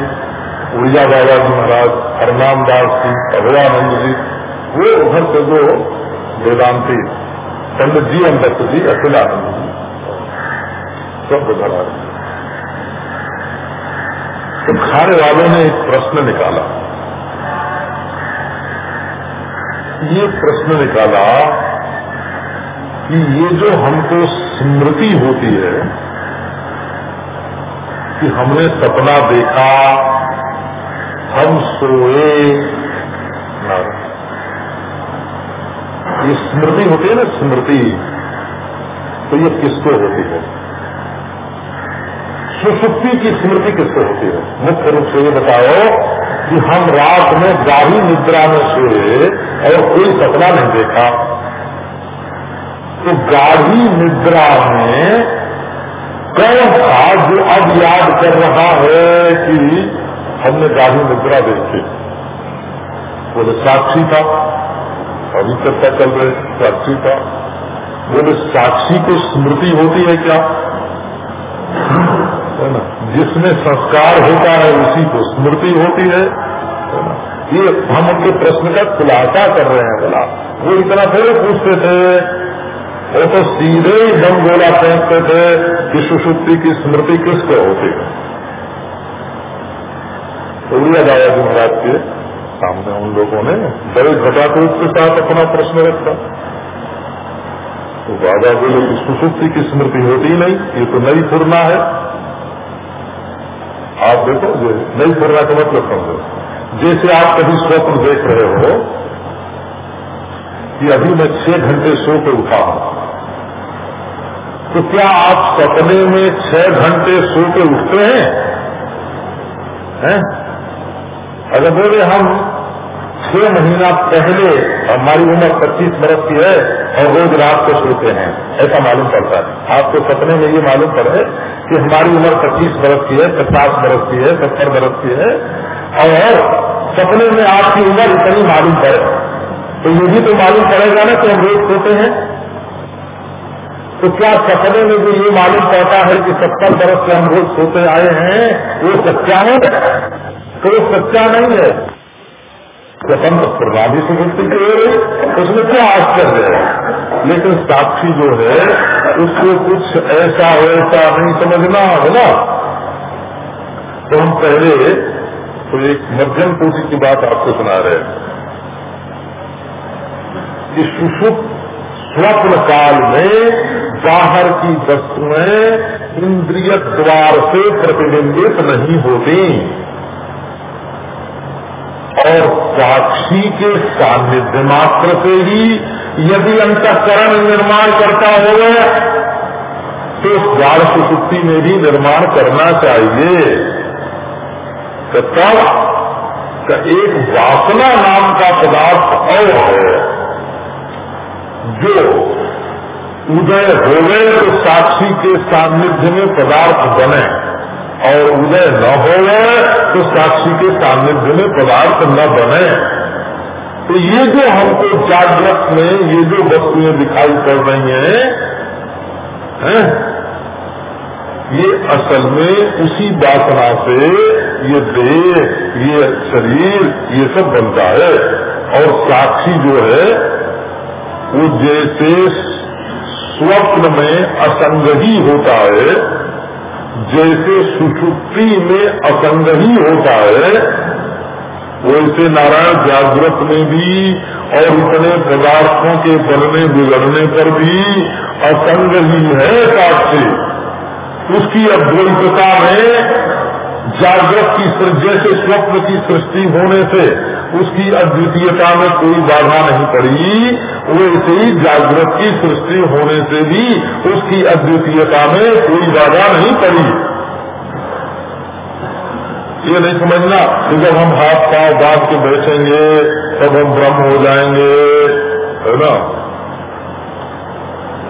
ऊर्जा बाबा जी महाराज हरनाम दास जी, अभयानंद जी, वो उधर से जो वेदांति पंडित जी दत्त जी, अखिलानंद जी, सब उधर आ रहे तो खाने वालों ने एक प्रश्न निकाला। ये प्रश्न निकाला कि ये जो हमको स्मृति होती है कि हमने सपना देखा, हम सोए ये स्मृति होती है ना, स्मृति। तो ये किसको होती है? सुसुप्ति की स्मृति किसको होती है? मुख्य रूप से ये बताओ कि हम रात में गाढ़ी निद्रा में सोए और कोई सपना नहीं देखा। तो गाढ़ी निद्रा में कौन था जो अब याद कर रहा है कि हमने गाढ़ी निद्रा देखी? बोले साक्षी था, अभी चर्चा चल रहे साक्षी था। बोले साक्षी को स्मृति होती है क्या? है ना? जिसमें संस्कार होता है, उसी को स्मृति होती है। ये हम उनके प्रश्न का खुलासा कर रहे हैं, बोला। वो इतना थोड़े पूछते थे। वो तो सीधे ही दम गोला फेंकते थे। कि सुषुप्ति की स्मृति किसको होती है? उड़िया दादा जी महाराज के सामने उन लोगों ने बड़े घटाटूट के साथ अपना प्रश्न रखा। तो बाबा बोले कि सुसुप्ति की स्मृति होती ही नहीं, ये तो नई फुरना है। आप देखो जो नई फुरना का मतलब समझो। जैसे आप कभी स्वप्न देख रहे हो कि अभी मैं छह घंटे सो के उठा हूँ। तो क्या आप सपने में छह घंटे सो के उठते हैं? हैं? अगर बोले, हम छह महीना पहले हमारी उम्र पच्चीस बरस की है और रोज रात को सोते हैं। ऐसा मालूम पड़ता है। आपको सपने में ये मालूम पड़े कि हमारी उम्र पच्चीस बरस की है, पचास बरस की है, सत्तर बरस की है। और सपने में आपकी उम्र इतनी मालूम पड़े। तो ये भी तो मालूम पड़ेगा ना कि हम रोज सोते हैं। तो क्या सपने में जो ये मालूम पड़ता है कि सत्तर बरस से हम रोज सोते आए हैं वो सच्चा है? तो वो सच्चा नहीं है। स्वतंत्र प्रणाली से मुक्ति की उसमें क्या आश्चर्य है? लेकिन साक्षी जो है, उसको कुछ ऐसा वैसा नहीं समझना, है ना? तो हम पहले तो एक मध्यम कोटि की बात आपको सुना रहे हैं। कि सुषुप स्वप्न काल में बाहर की वस्तुएँ इंद्रिय द्वार से प्रतिबिंबित नहीं होती। और साक्षी के सानिध्य मात्र से ही यदि अंतकरण निर्माण करता हो तो गाढ़ सुसुप्ति में भी निर्माण करना चाहिए। तो तब का एक वासना नाम का पदार्थ और है, जो उदय हो गए तो साक्षी के सानिध्य में पदार्थ बने। और उदय न हो गए तो साक्षी के सानिध्य में पदार्थ न बने। तो ये जो हमको जागृत में ये जो वस्तुएँ दिखाई पड़ रही हैं, है? ये असल में उसी वासना से ये देह, ये शरीर, ये सब बनता है और साक्षी जो है, वो जैसे स्वप्न में असंग ही होता है, जैसे सुषुप्ति में असंग ही होता है, वैसे नारायण जागृत में भी और इतने पदार्थों के बनने बिगड़ने पर भी असंग ही है साक्षी। उसकी अद्वैतता में जागृत की जैसे स्वप्न की सृष्टि होने से उसकी अद्वितीयता में कोई बाधा नहीं पड़ी। वैसे ही जागृत की सृष्टि होने से भी उसकी अद्वितीयता में कोई बाधा नहीं पड़ी। ये नहीं समझना कि जब हम हाथ पाँव बाँध के बैठेंगे, तब हम ब्रह्म हो जाएँगे, है ना?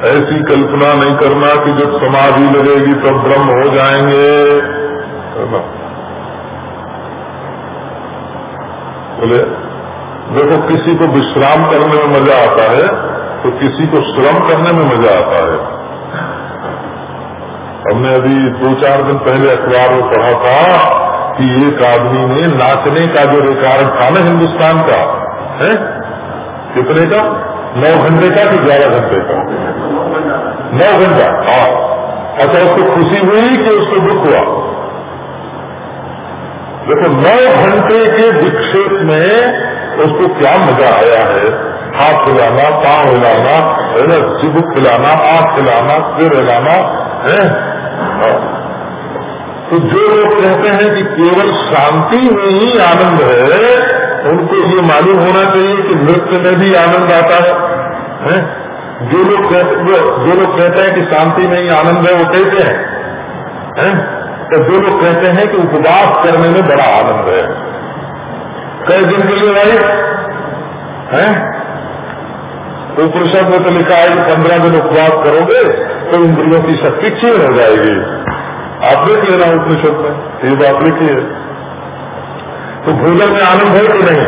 ऐसी कल्पना नहीं करना कि जब समाधि लगेगी, तब ब्रह्म हो जाएँगे। है ना बोले देखो किसी को विश्राम करने में मज़ा आता है तो किसी को श्रम करने में मज़ा आता है हमने अभी दो चार दिन पहले अखबार में पढ़ा था कि एक आदमी ने नाचने का जो रिकॉर्ड था ना हिंदुस्तान का है कितने का नौ घंटे का कि ग्यारह घंटे का नौ घंटा हाँ अच्छा उसको खुशी हुई कि उसको दुख हुआ देखो नौ घंटे के विक्षेप में उसको क्या मज़ा आया है हाथ हिलाना पाँव हिलाना है ना चिबुक खिलाना आँख खिलाना सिर हिलाना है हाँ। तो जो लोग कहते हैं कि केवल शांति में ही आनंद है उनको ये मालूम होना चाहिए कि नृत्य में भी आनंद आता है, है? जो लोग जो लोग कहते हैं कि शांति में ही आनंद है वो कहते हैं है? तो जो लोग कहते हैं कि उपवास करने में बड़ा आनंद है। कई दिन के लिए भाई, हैं? उपनिषद में तो लिखा है कि पंद्रह दिन उपवास करोगे तो इंद्रियों की शक्ति क्षीण हो जाएगी। आप देख लेना उपनिषद में, ये बात लिखी है। तो भोजन में आनंद है कि नहीं?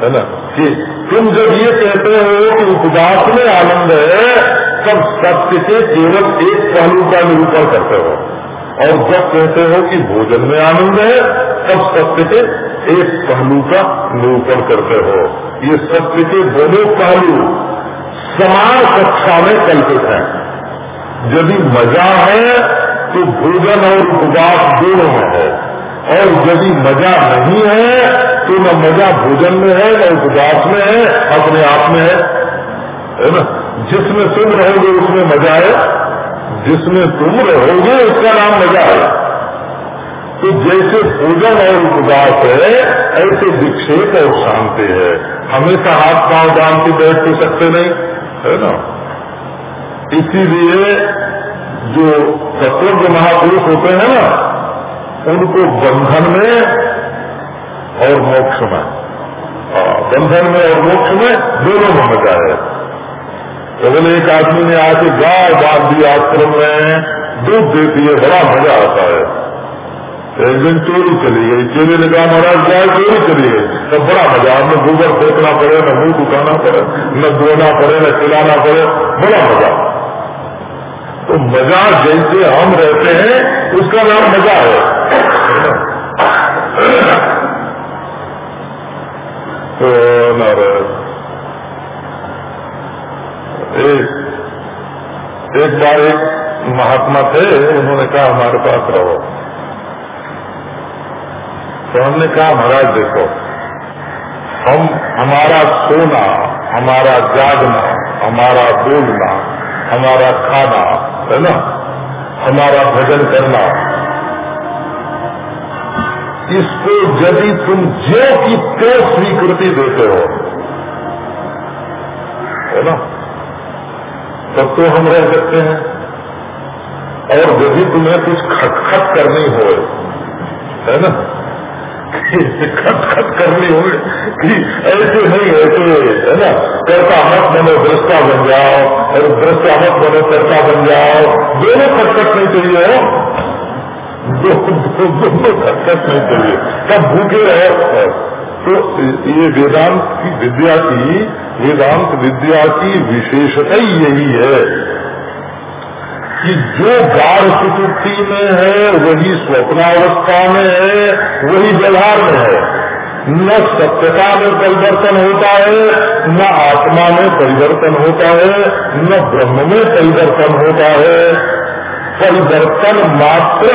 है ना? कि तुम जब ये कहते हो कि उपवास में आनंद है तब सत्य के केवल एक पहलू का निरूपण करते हो। और जब कहते हो कि भोजन में आनंद है, तब सत्य के एक पहलू का निरूपण करते हो। ये सत्य के दोनों पहलू समान कक्षा में कल्पित हैं। यदि मज़ा है तो भोजन और उपवास दोनों में है। और यदि मज़ा नहीं है तो न मज़ा भोजन में है, न उपवास में है, अपने आप में है। है ना? जिसमें तुम रहोगे उसमें मज़ा है जिसमें तुम रहोगे उसका नाम मज़ा है तो जैसे भोजन और उपवास है ऐसे विक्षेप और शांति है। हमेशा हाथ पाँव डाल के बैठ तो सकते नहीं है ना? इसीलिए जो तत्व महापुरुष होते हैं ना उनको बंधन में और मोक्ष में। हाँ, बंधन में और मोक्ष में दोनों में मज़ा है। तो बोले एक आदमी ने आके गाय बाँध दी आश्रम में, दूध देती है, बड़ा मज़ा आता है। एक दिन चोरी चली गई, चोरी ने कहा, महाराज गाय चोरी चली गई? तब बड़ा मज़ा न गोबर फेंकना पड़े, न मुँह उठाना पड़े, न धोना पड़े, न खिलाना पड़े, बड़ा मज़ा। तो मज़ा जैसे हम रहते हैं, उसका नाम मज़ा है। तो एक एक बार एक महात्मा थे, उन्होंने कहा, हमारे पास रहो। तो हमने कहा, महाराज देखो, हम, हमारा सोना, हमारा जागना, हमारा बोलना, हमारा खाना, है ना? हमारा भजन करना, इसको यदि तुम जो की तो स्वीकृति देते हो तब तो हम रह सकते हैं। और यदि तुम्हें कुछ खटखट करनी हो है ना? खट खट करनी हो कि ऐसे नहीं ऐसे है ना? कर्ता मत बनो, दृष्टा बन जाओ, और दृष्टा मत बनो, कर्ता बन जाओ। दोनों खटखट नहीं चाहिए, हो? दोनों खटखट नहीं चाहिए। तब भूखे रहे। तो ये वेदांत की विद्या की, वेदांत विद्या की विशेषता ही यही है कि जो गाढ़ सुसुप्ति में है, वही स्वप्नावस्था में है, वही व्यवहार में है। न सत्यता में परिवर्तन होता है, न आत्मा में परिवर्तन होता है, न ब्रह्म में परिवर्तन होता है। परिवर्तन मात्र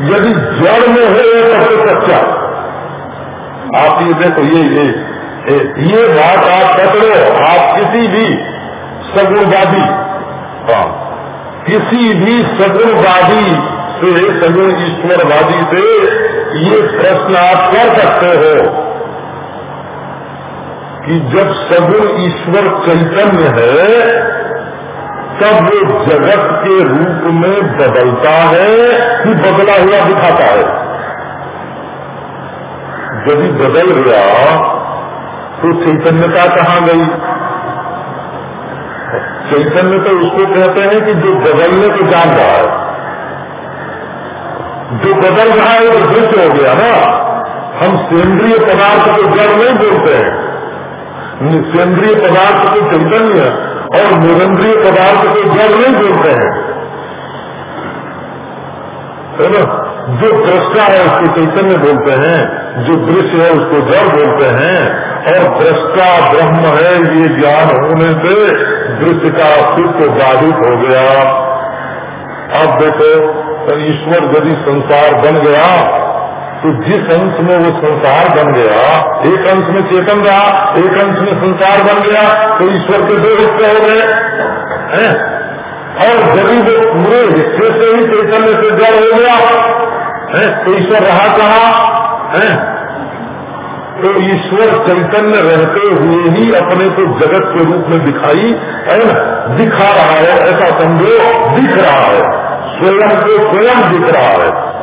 यदि जड़ में है सबसे सच्चा आप ये देखो, ये ये ये बात आप पकड़ो आप किसी भी सगुणवादी हाँ किसी भी सगुणवादी से, सगुण ईश्वरवादी से ये प्रश्न आप कर सकते हो कि जब सगुण ईश्वर चैतन्य है, तब वो जगत के रूप में बदलता है, कि बदला हुआ दिखाता है। यदि बदल गया तो चैतन्यता कहाँ गई? चैतन्य तो उसको कहते हैं कि जो बदलने को जान रहा है। जो बदल रहा है, वो दृश्य हो गया ना। हम सेंद्रीय पदार्थ को जड़ नहीं बोलते हैं। सेंद्रीय पदार्थ को चैतन्य और निरंद्रीय पदार्थ को जड़ नहीं बोलते हैं। है ना? जो दृष्टा है उसको चैतन्य बोलते हैं, जो दृश्य है उसको जड़ बोलते हैं, और दृष्टा ब्रह्म है ये ज्ञान होने से दृश्य का अस्तित्व बाधित हो गया। अब देखो तो ईश्वर यदि संसार बन गया तो जिस अंश में वो संसार बन गया, एक अंश में चेतन रहा, एक अंश में संसार बन गया तो ईश्वर के दो हिस्से हो गए। और यदि वो पूरे हिस्से से ही चैतन्य से जड़ हो गया है? तो ईश्वर रहा कहा? है? तो ईश्वर चैतन्य रहते हुए ही अपने को जगत के रूप में दिखाई है ना दिखा रहा है। ऐसा समझो, दिख रहा है। स्वयं को स्वयं दिख रहा है।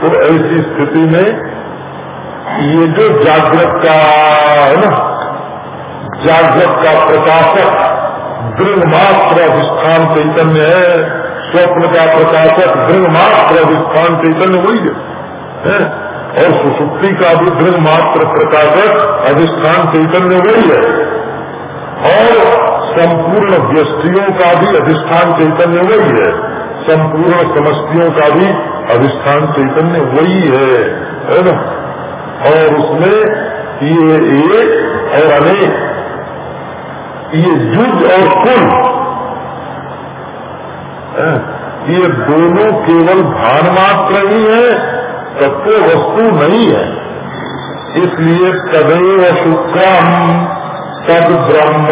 तो ऐसी स्थिति में ये जो जागृत का है ना, जागृत का प्रकाशक दृढ़ मात्र अधिष्ठान चैतन्य है स्वप्न का प्रकाशक दृढ़ मात्र अधिष्ठान चैतन्य वही है और सुसुप्ति का भी दृढ़ मात्र प्रकाशक अधिष्ठान चैतन्य वही है और संपूर्ण व्यस्तियों का भी अधिष्ठान चैतन्य वही है। संपूर्ण समस्तियों का भी अधिष्ठान चैतन्य वही है है ना? और उसमें ये एक और अनेक, ये युद्ध और कुल ये दोनों केवल भान मात्र ही है तत्व वस्तु नहीं है। इसलिए तदैव शुक्रम तद ब्रह्म।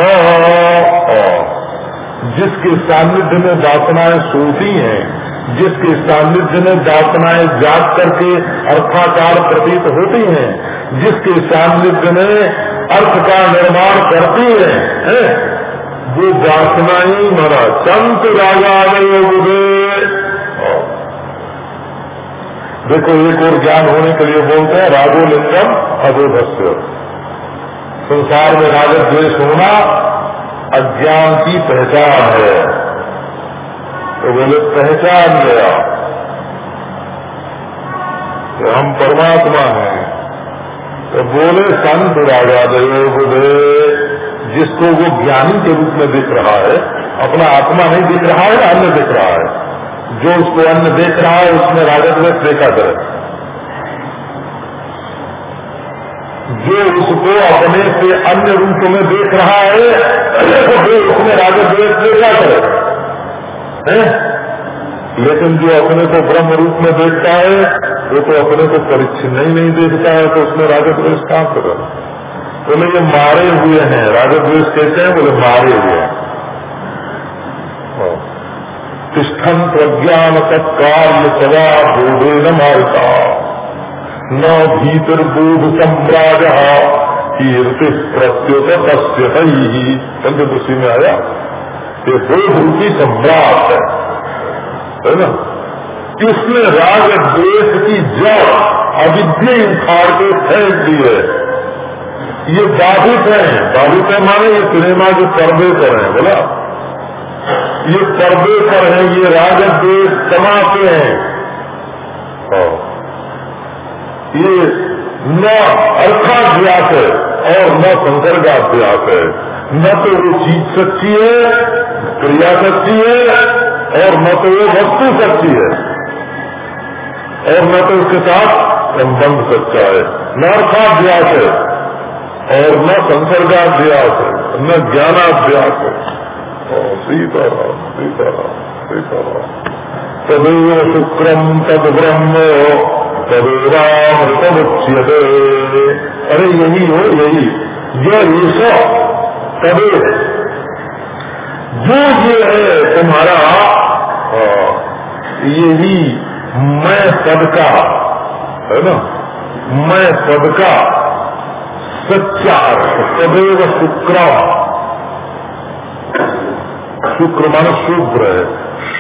जिसके सानिध्य में वासनाएँ सोती हैं जिसके सानिध्य में वासनाएँ जाग करके अर्थाकार प्रतीत होती हैं जिसके सान्निध्य में अर्थ का निर्माण करती है, है? वो वासना ही मरा। चंत राजा देखो, एक और ज्ञान होने के लिए बोलते हैं, राजोलिंगम अबोधस्य संसार में राजक द्वेष होना अज्ञान की पहचान है। तो बोले, पहचान गया। तो हम परमात्मा हैं। तो बोले, संत राजा देव जिसको वो ज्ञानी के रूप में दिख रहा है, अपना आत्मा नहीं दिख रहा है अन्न दिख रहा है। जो उसको अन्न देख रहा है, उसमें राजक देखा करे जो उसको अपने से अन्य रूप में देख रहा है वो उसमें राजक देखा करे लेकिन जो अपने को ब्रह्म रूप में देखता है, वो तो अपने को परिच्छिन्न नहीं देखता है तो उसमें राजक द्वेष काम कर बोले ये मारे हुए हैं राजक द्वेष कहते हैं बोले मारे हुए हैं। तिष्ठन प्रज्ञान तत्कार्य सदा बोधे न मारता। न भीतर बोध सम्राज, कीर्ति प्रत्युत तस्य ही पंचदशी में आया, ये बोध रूपी सम्राट है। है ना? इसने राग की जड़ अविद्य उखाड़ के फेंक दी है। ये बाधित है। बाधित है, माने ये सिनेमा जो पर्दे पर है, बोला। ये पर्दे पर है, ये राजक देश हैं। ये न अर्थाभ्यास है और न संसर्गाभ्यास है। न तो वो चीज़ सच्ची है, क्रिया सच्ची है, और न तो वो वस्तु सच्ची है। और न तो उसके साथ संबंध सच्चा है, न अर्थाभ्यास है। और न संसर्गाभ्यास है, न ज्ञानाभ्यास है। सीताराम सीताराम सीताराम। तदेव शुक्रम तद ब्रह्म तदेवामृतमुच्यते अरे, यही हो, यही। जो ईशो, तदे। जो ये है तुम्हारा यही मैं पद का, है ना? मैं पद सच्चा तदेव शुक्र। शुक्र मान शुभ्र है,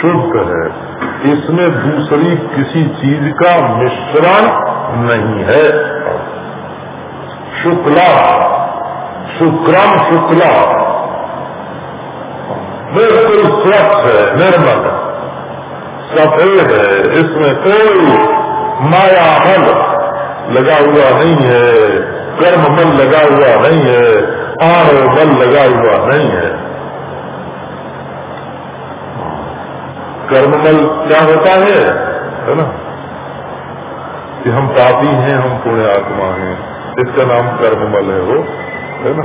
शुद्ध है। इसमें दूसरी किसी चीज़ का मिश्रण नहीं है। शुक्ला, शुक्रम शुक्ला। बिल्कुल स्वच्छ है, निर्मल। सफ़ेद है, इसमें कोई माया बल लगा हुआ नहीं है। कर्म बल लगा हुआ नहीं है आण बल लगा हुआ नहीं है। कर्ममल क्या होता है? है ना? कि हम पापी हैं, हम पुण्य आत्मा हैं। इसका नाम कर्ममल है वो, है ना?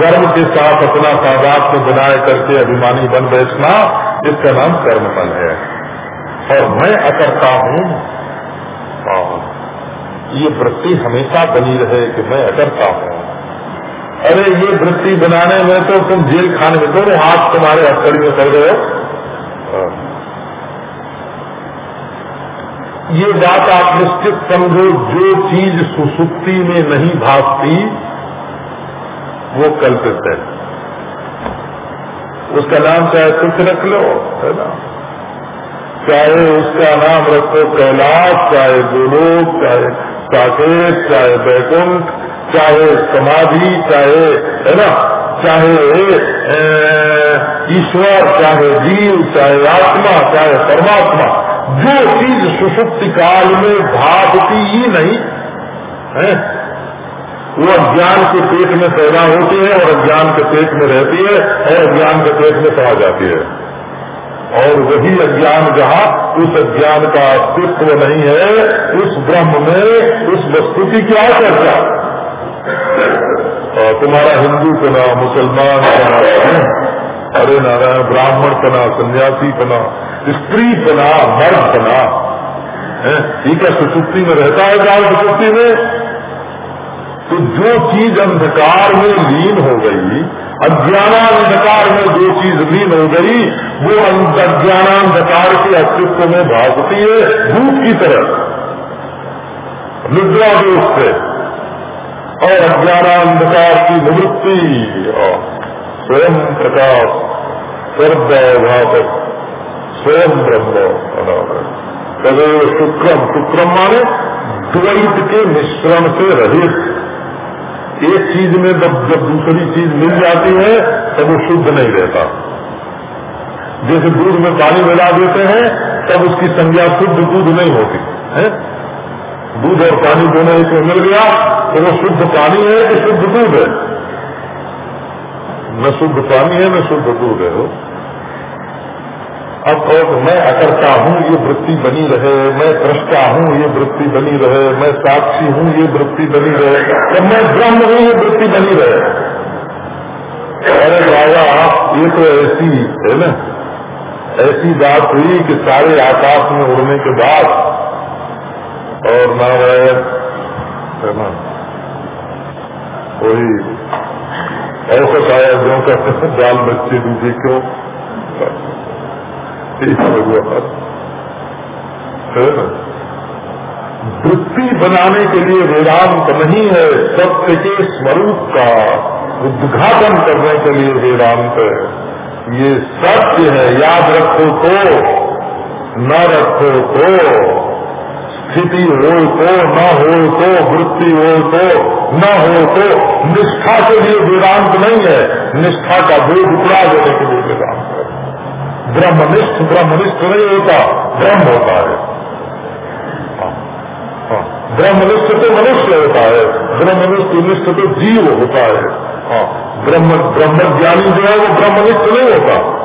कर्म के साथ अपना तादाद में बनाए करके अभिमानी बन बैठना, इसका नाम कर्ममल है। और मैं अकर्ता हूँ। ये वृत्ति हमेशा बनी रहे कि मैं अकर्ता हूँ। अरे ये वृत्ति बनाने में तो तुम जेल खाने में दोनों हाथ तुम्हारे हथकड़ी में कर गए हाँ। ये बात आप निश्चित समझो, जो चीज़ सुसुप्ति में नहीं भागती, वो कल्पित है। उसका नाम चाहे कुछ रख लो, है ना? चाहे उसका नाम रखो कैलाश, चाहे गोलोक, चाहे साकेत चाहे बैकुंठ, चाहे समाधि, चाहे, है ना? चाहे ईश्वर, चाहे जीव, चाहे आत्मा, चाहे परमात्मा, जो चीज़ सुषुप्ति काल में भागती ही नहीं, है? वो अज्ञान के पेट में पैदा होती है और अज्ञान के पेट में रहती है, और अज्ञान के पेट में समा जाती है। और वही अज्ञान जहाँ उस अज्ञान का अस्तित्व नहीं है, उस ब्रह्म में, उस वस्तु की क्या चर्चा? तुम्हारा हिंदू कना मुसलमान कना अरे नारायण, ब्राह्मण कना सन्यासी कना स्त्री कना मर्द कना ये क्या सुसुप्ति में रहता है जाल सुसुप्ति में। तो जो चीज़ अंधकार में लीन हो गई अज्ञानांधकार में जो चीज़ लीन हो गई वो अज्ञानांधकार के अस्तित्व में भागती है, भूत की तरह। निद्रा दोष से और अज्ञानांधकार की निवृत्ति। स्वयं प्रकाश सर्वभावक स्वयं ब्रह्म तदेव शुक्रम शुक्रम माने द्वैत के मिश्रण से रहित। एक चीज़ में जब जब दूसरी चीज़ मिल जाती है, तब वो शुद्ध नहीं रहता। जैसे दूध में पानी मिला देते हैं, तब उसकी संज्ञा शुद्ध दूध नहीं होती, है? दूध और पानी दोनों एक मिल गया तो वो शुद्ध पानी है कि शुद्ध दूध है? न शुद्ध पानी है, न शुद्ध दूध है वो। अब तो मैं अकर्ता हूँ, ये वृत्ति बनी रहे, मैं दृष्टा हूँ, ये वृत्ति बनी रहे, मैं साक्षी हूँ, ये वृत्ति बनी रहे। तो मैं ब्रह्म हूँ, ये वृत्ति बनी रहे। अरे बाबा, ये तो ऐसी है ना? ऐसी बात हुई कि सारे आकाश में उड़ने के बाद और नारायण, है ना? वही ऐसा शायद जो का जाल बच्चे दूसरे क्यों वृत्ति बनाने के लिए वेदांत नहीं है, सत्य के स्वरूप का उद्घाटन करने के लिए वेदांत है। ये सत्य है, याद रखो तो न रखो तो स्थिति हो तो न हो तो वृत्ति हो तो न हो तो निष्ठा के लिए वेदांत नहीं है। निष्ठा का बोध उपड़ा देने के लिए वेदांत। है ब्रह्मनिष्ठ ब्रह्मनिष्ठ नहीं होता ब्रह्म होता है। हाँ, हाँ। ब्रह्मनिष्ठ तो मनुष्य होता है ब्रह्मनिष्ठ निष्ठ तो जीव होता है। हाँ, ब्रह्म ब्रह्म ज्ञानी जो है वो ब्रह्मनिष्ठ नहीं होता।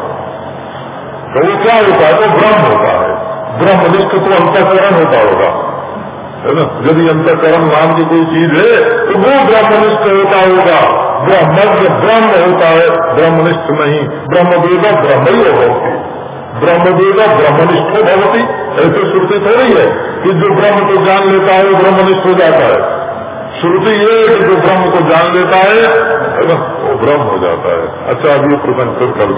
तो वो क्या होता है? तो ब्रह्म होता है। ब्रह्मनिष्ठ तो अंतकरण होता होगा। है ना? यदि अंतकरण नाम की कोई चीज़ है तो वो ब्रह्मनिष्ठ होता होगा। ब्रह्म ब्रह्म होता है ब्रह्मनिष्ठ नहीं। ब्रह्मवेद ब्रह्म ही होती। ब्रह्मवेद ब्रह्मनिष्ठ भगवती, ऐसे श्रुति थोड़ी है कि जो ब्रह्म को जान लेता है, वो ब्रह्मनिष्ठ हो जाता है। श्रुति ये है कि जो ब्रह्म को जान लेता है, वो ब्रह्म हो जाता है। अच्छा अभी प्रसंग फिर कल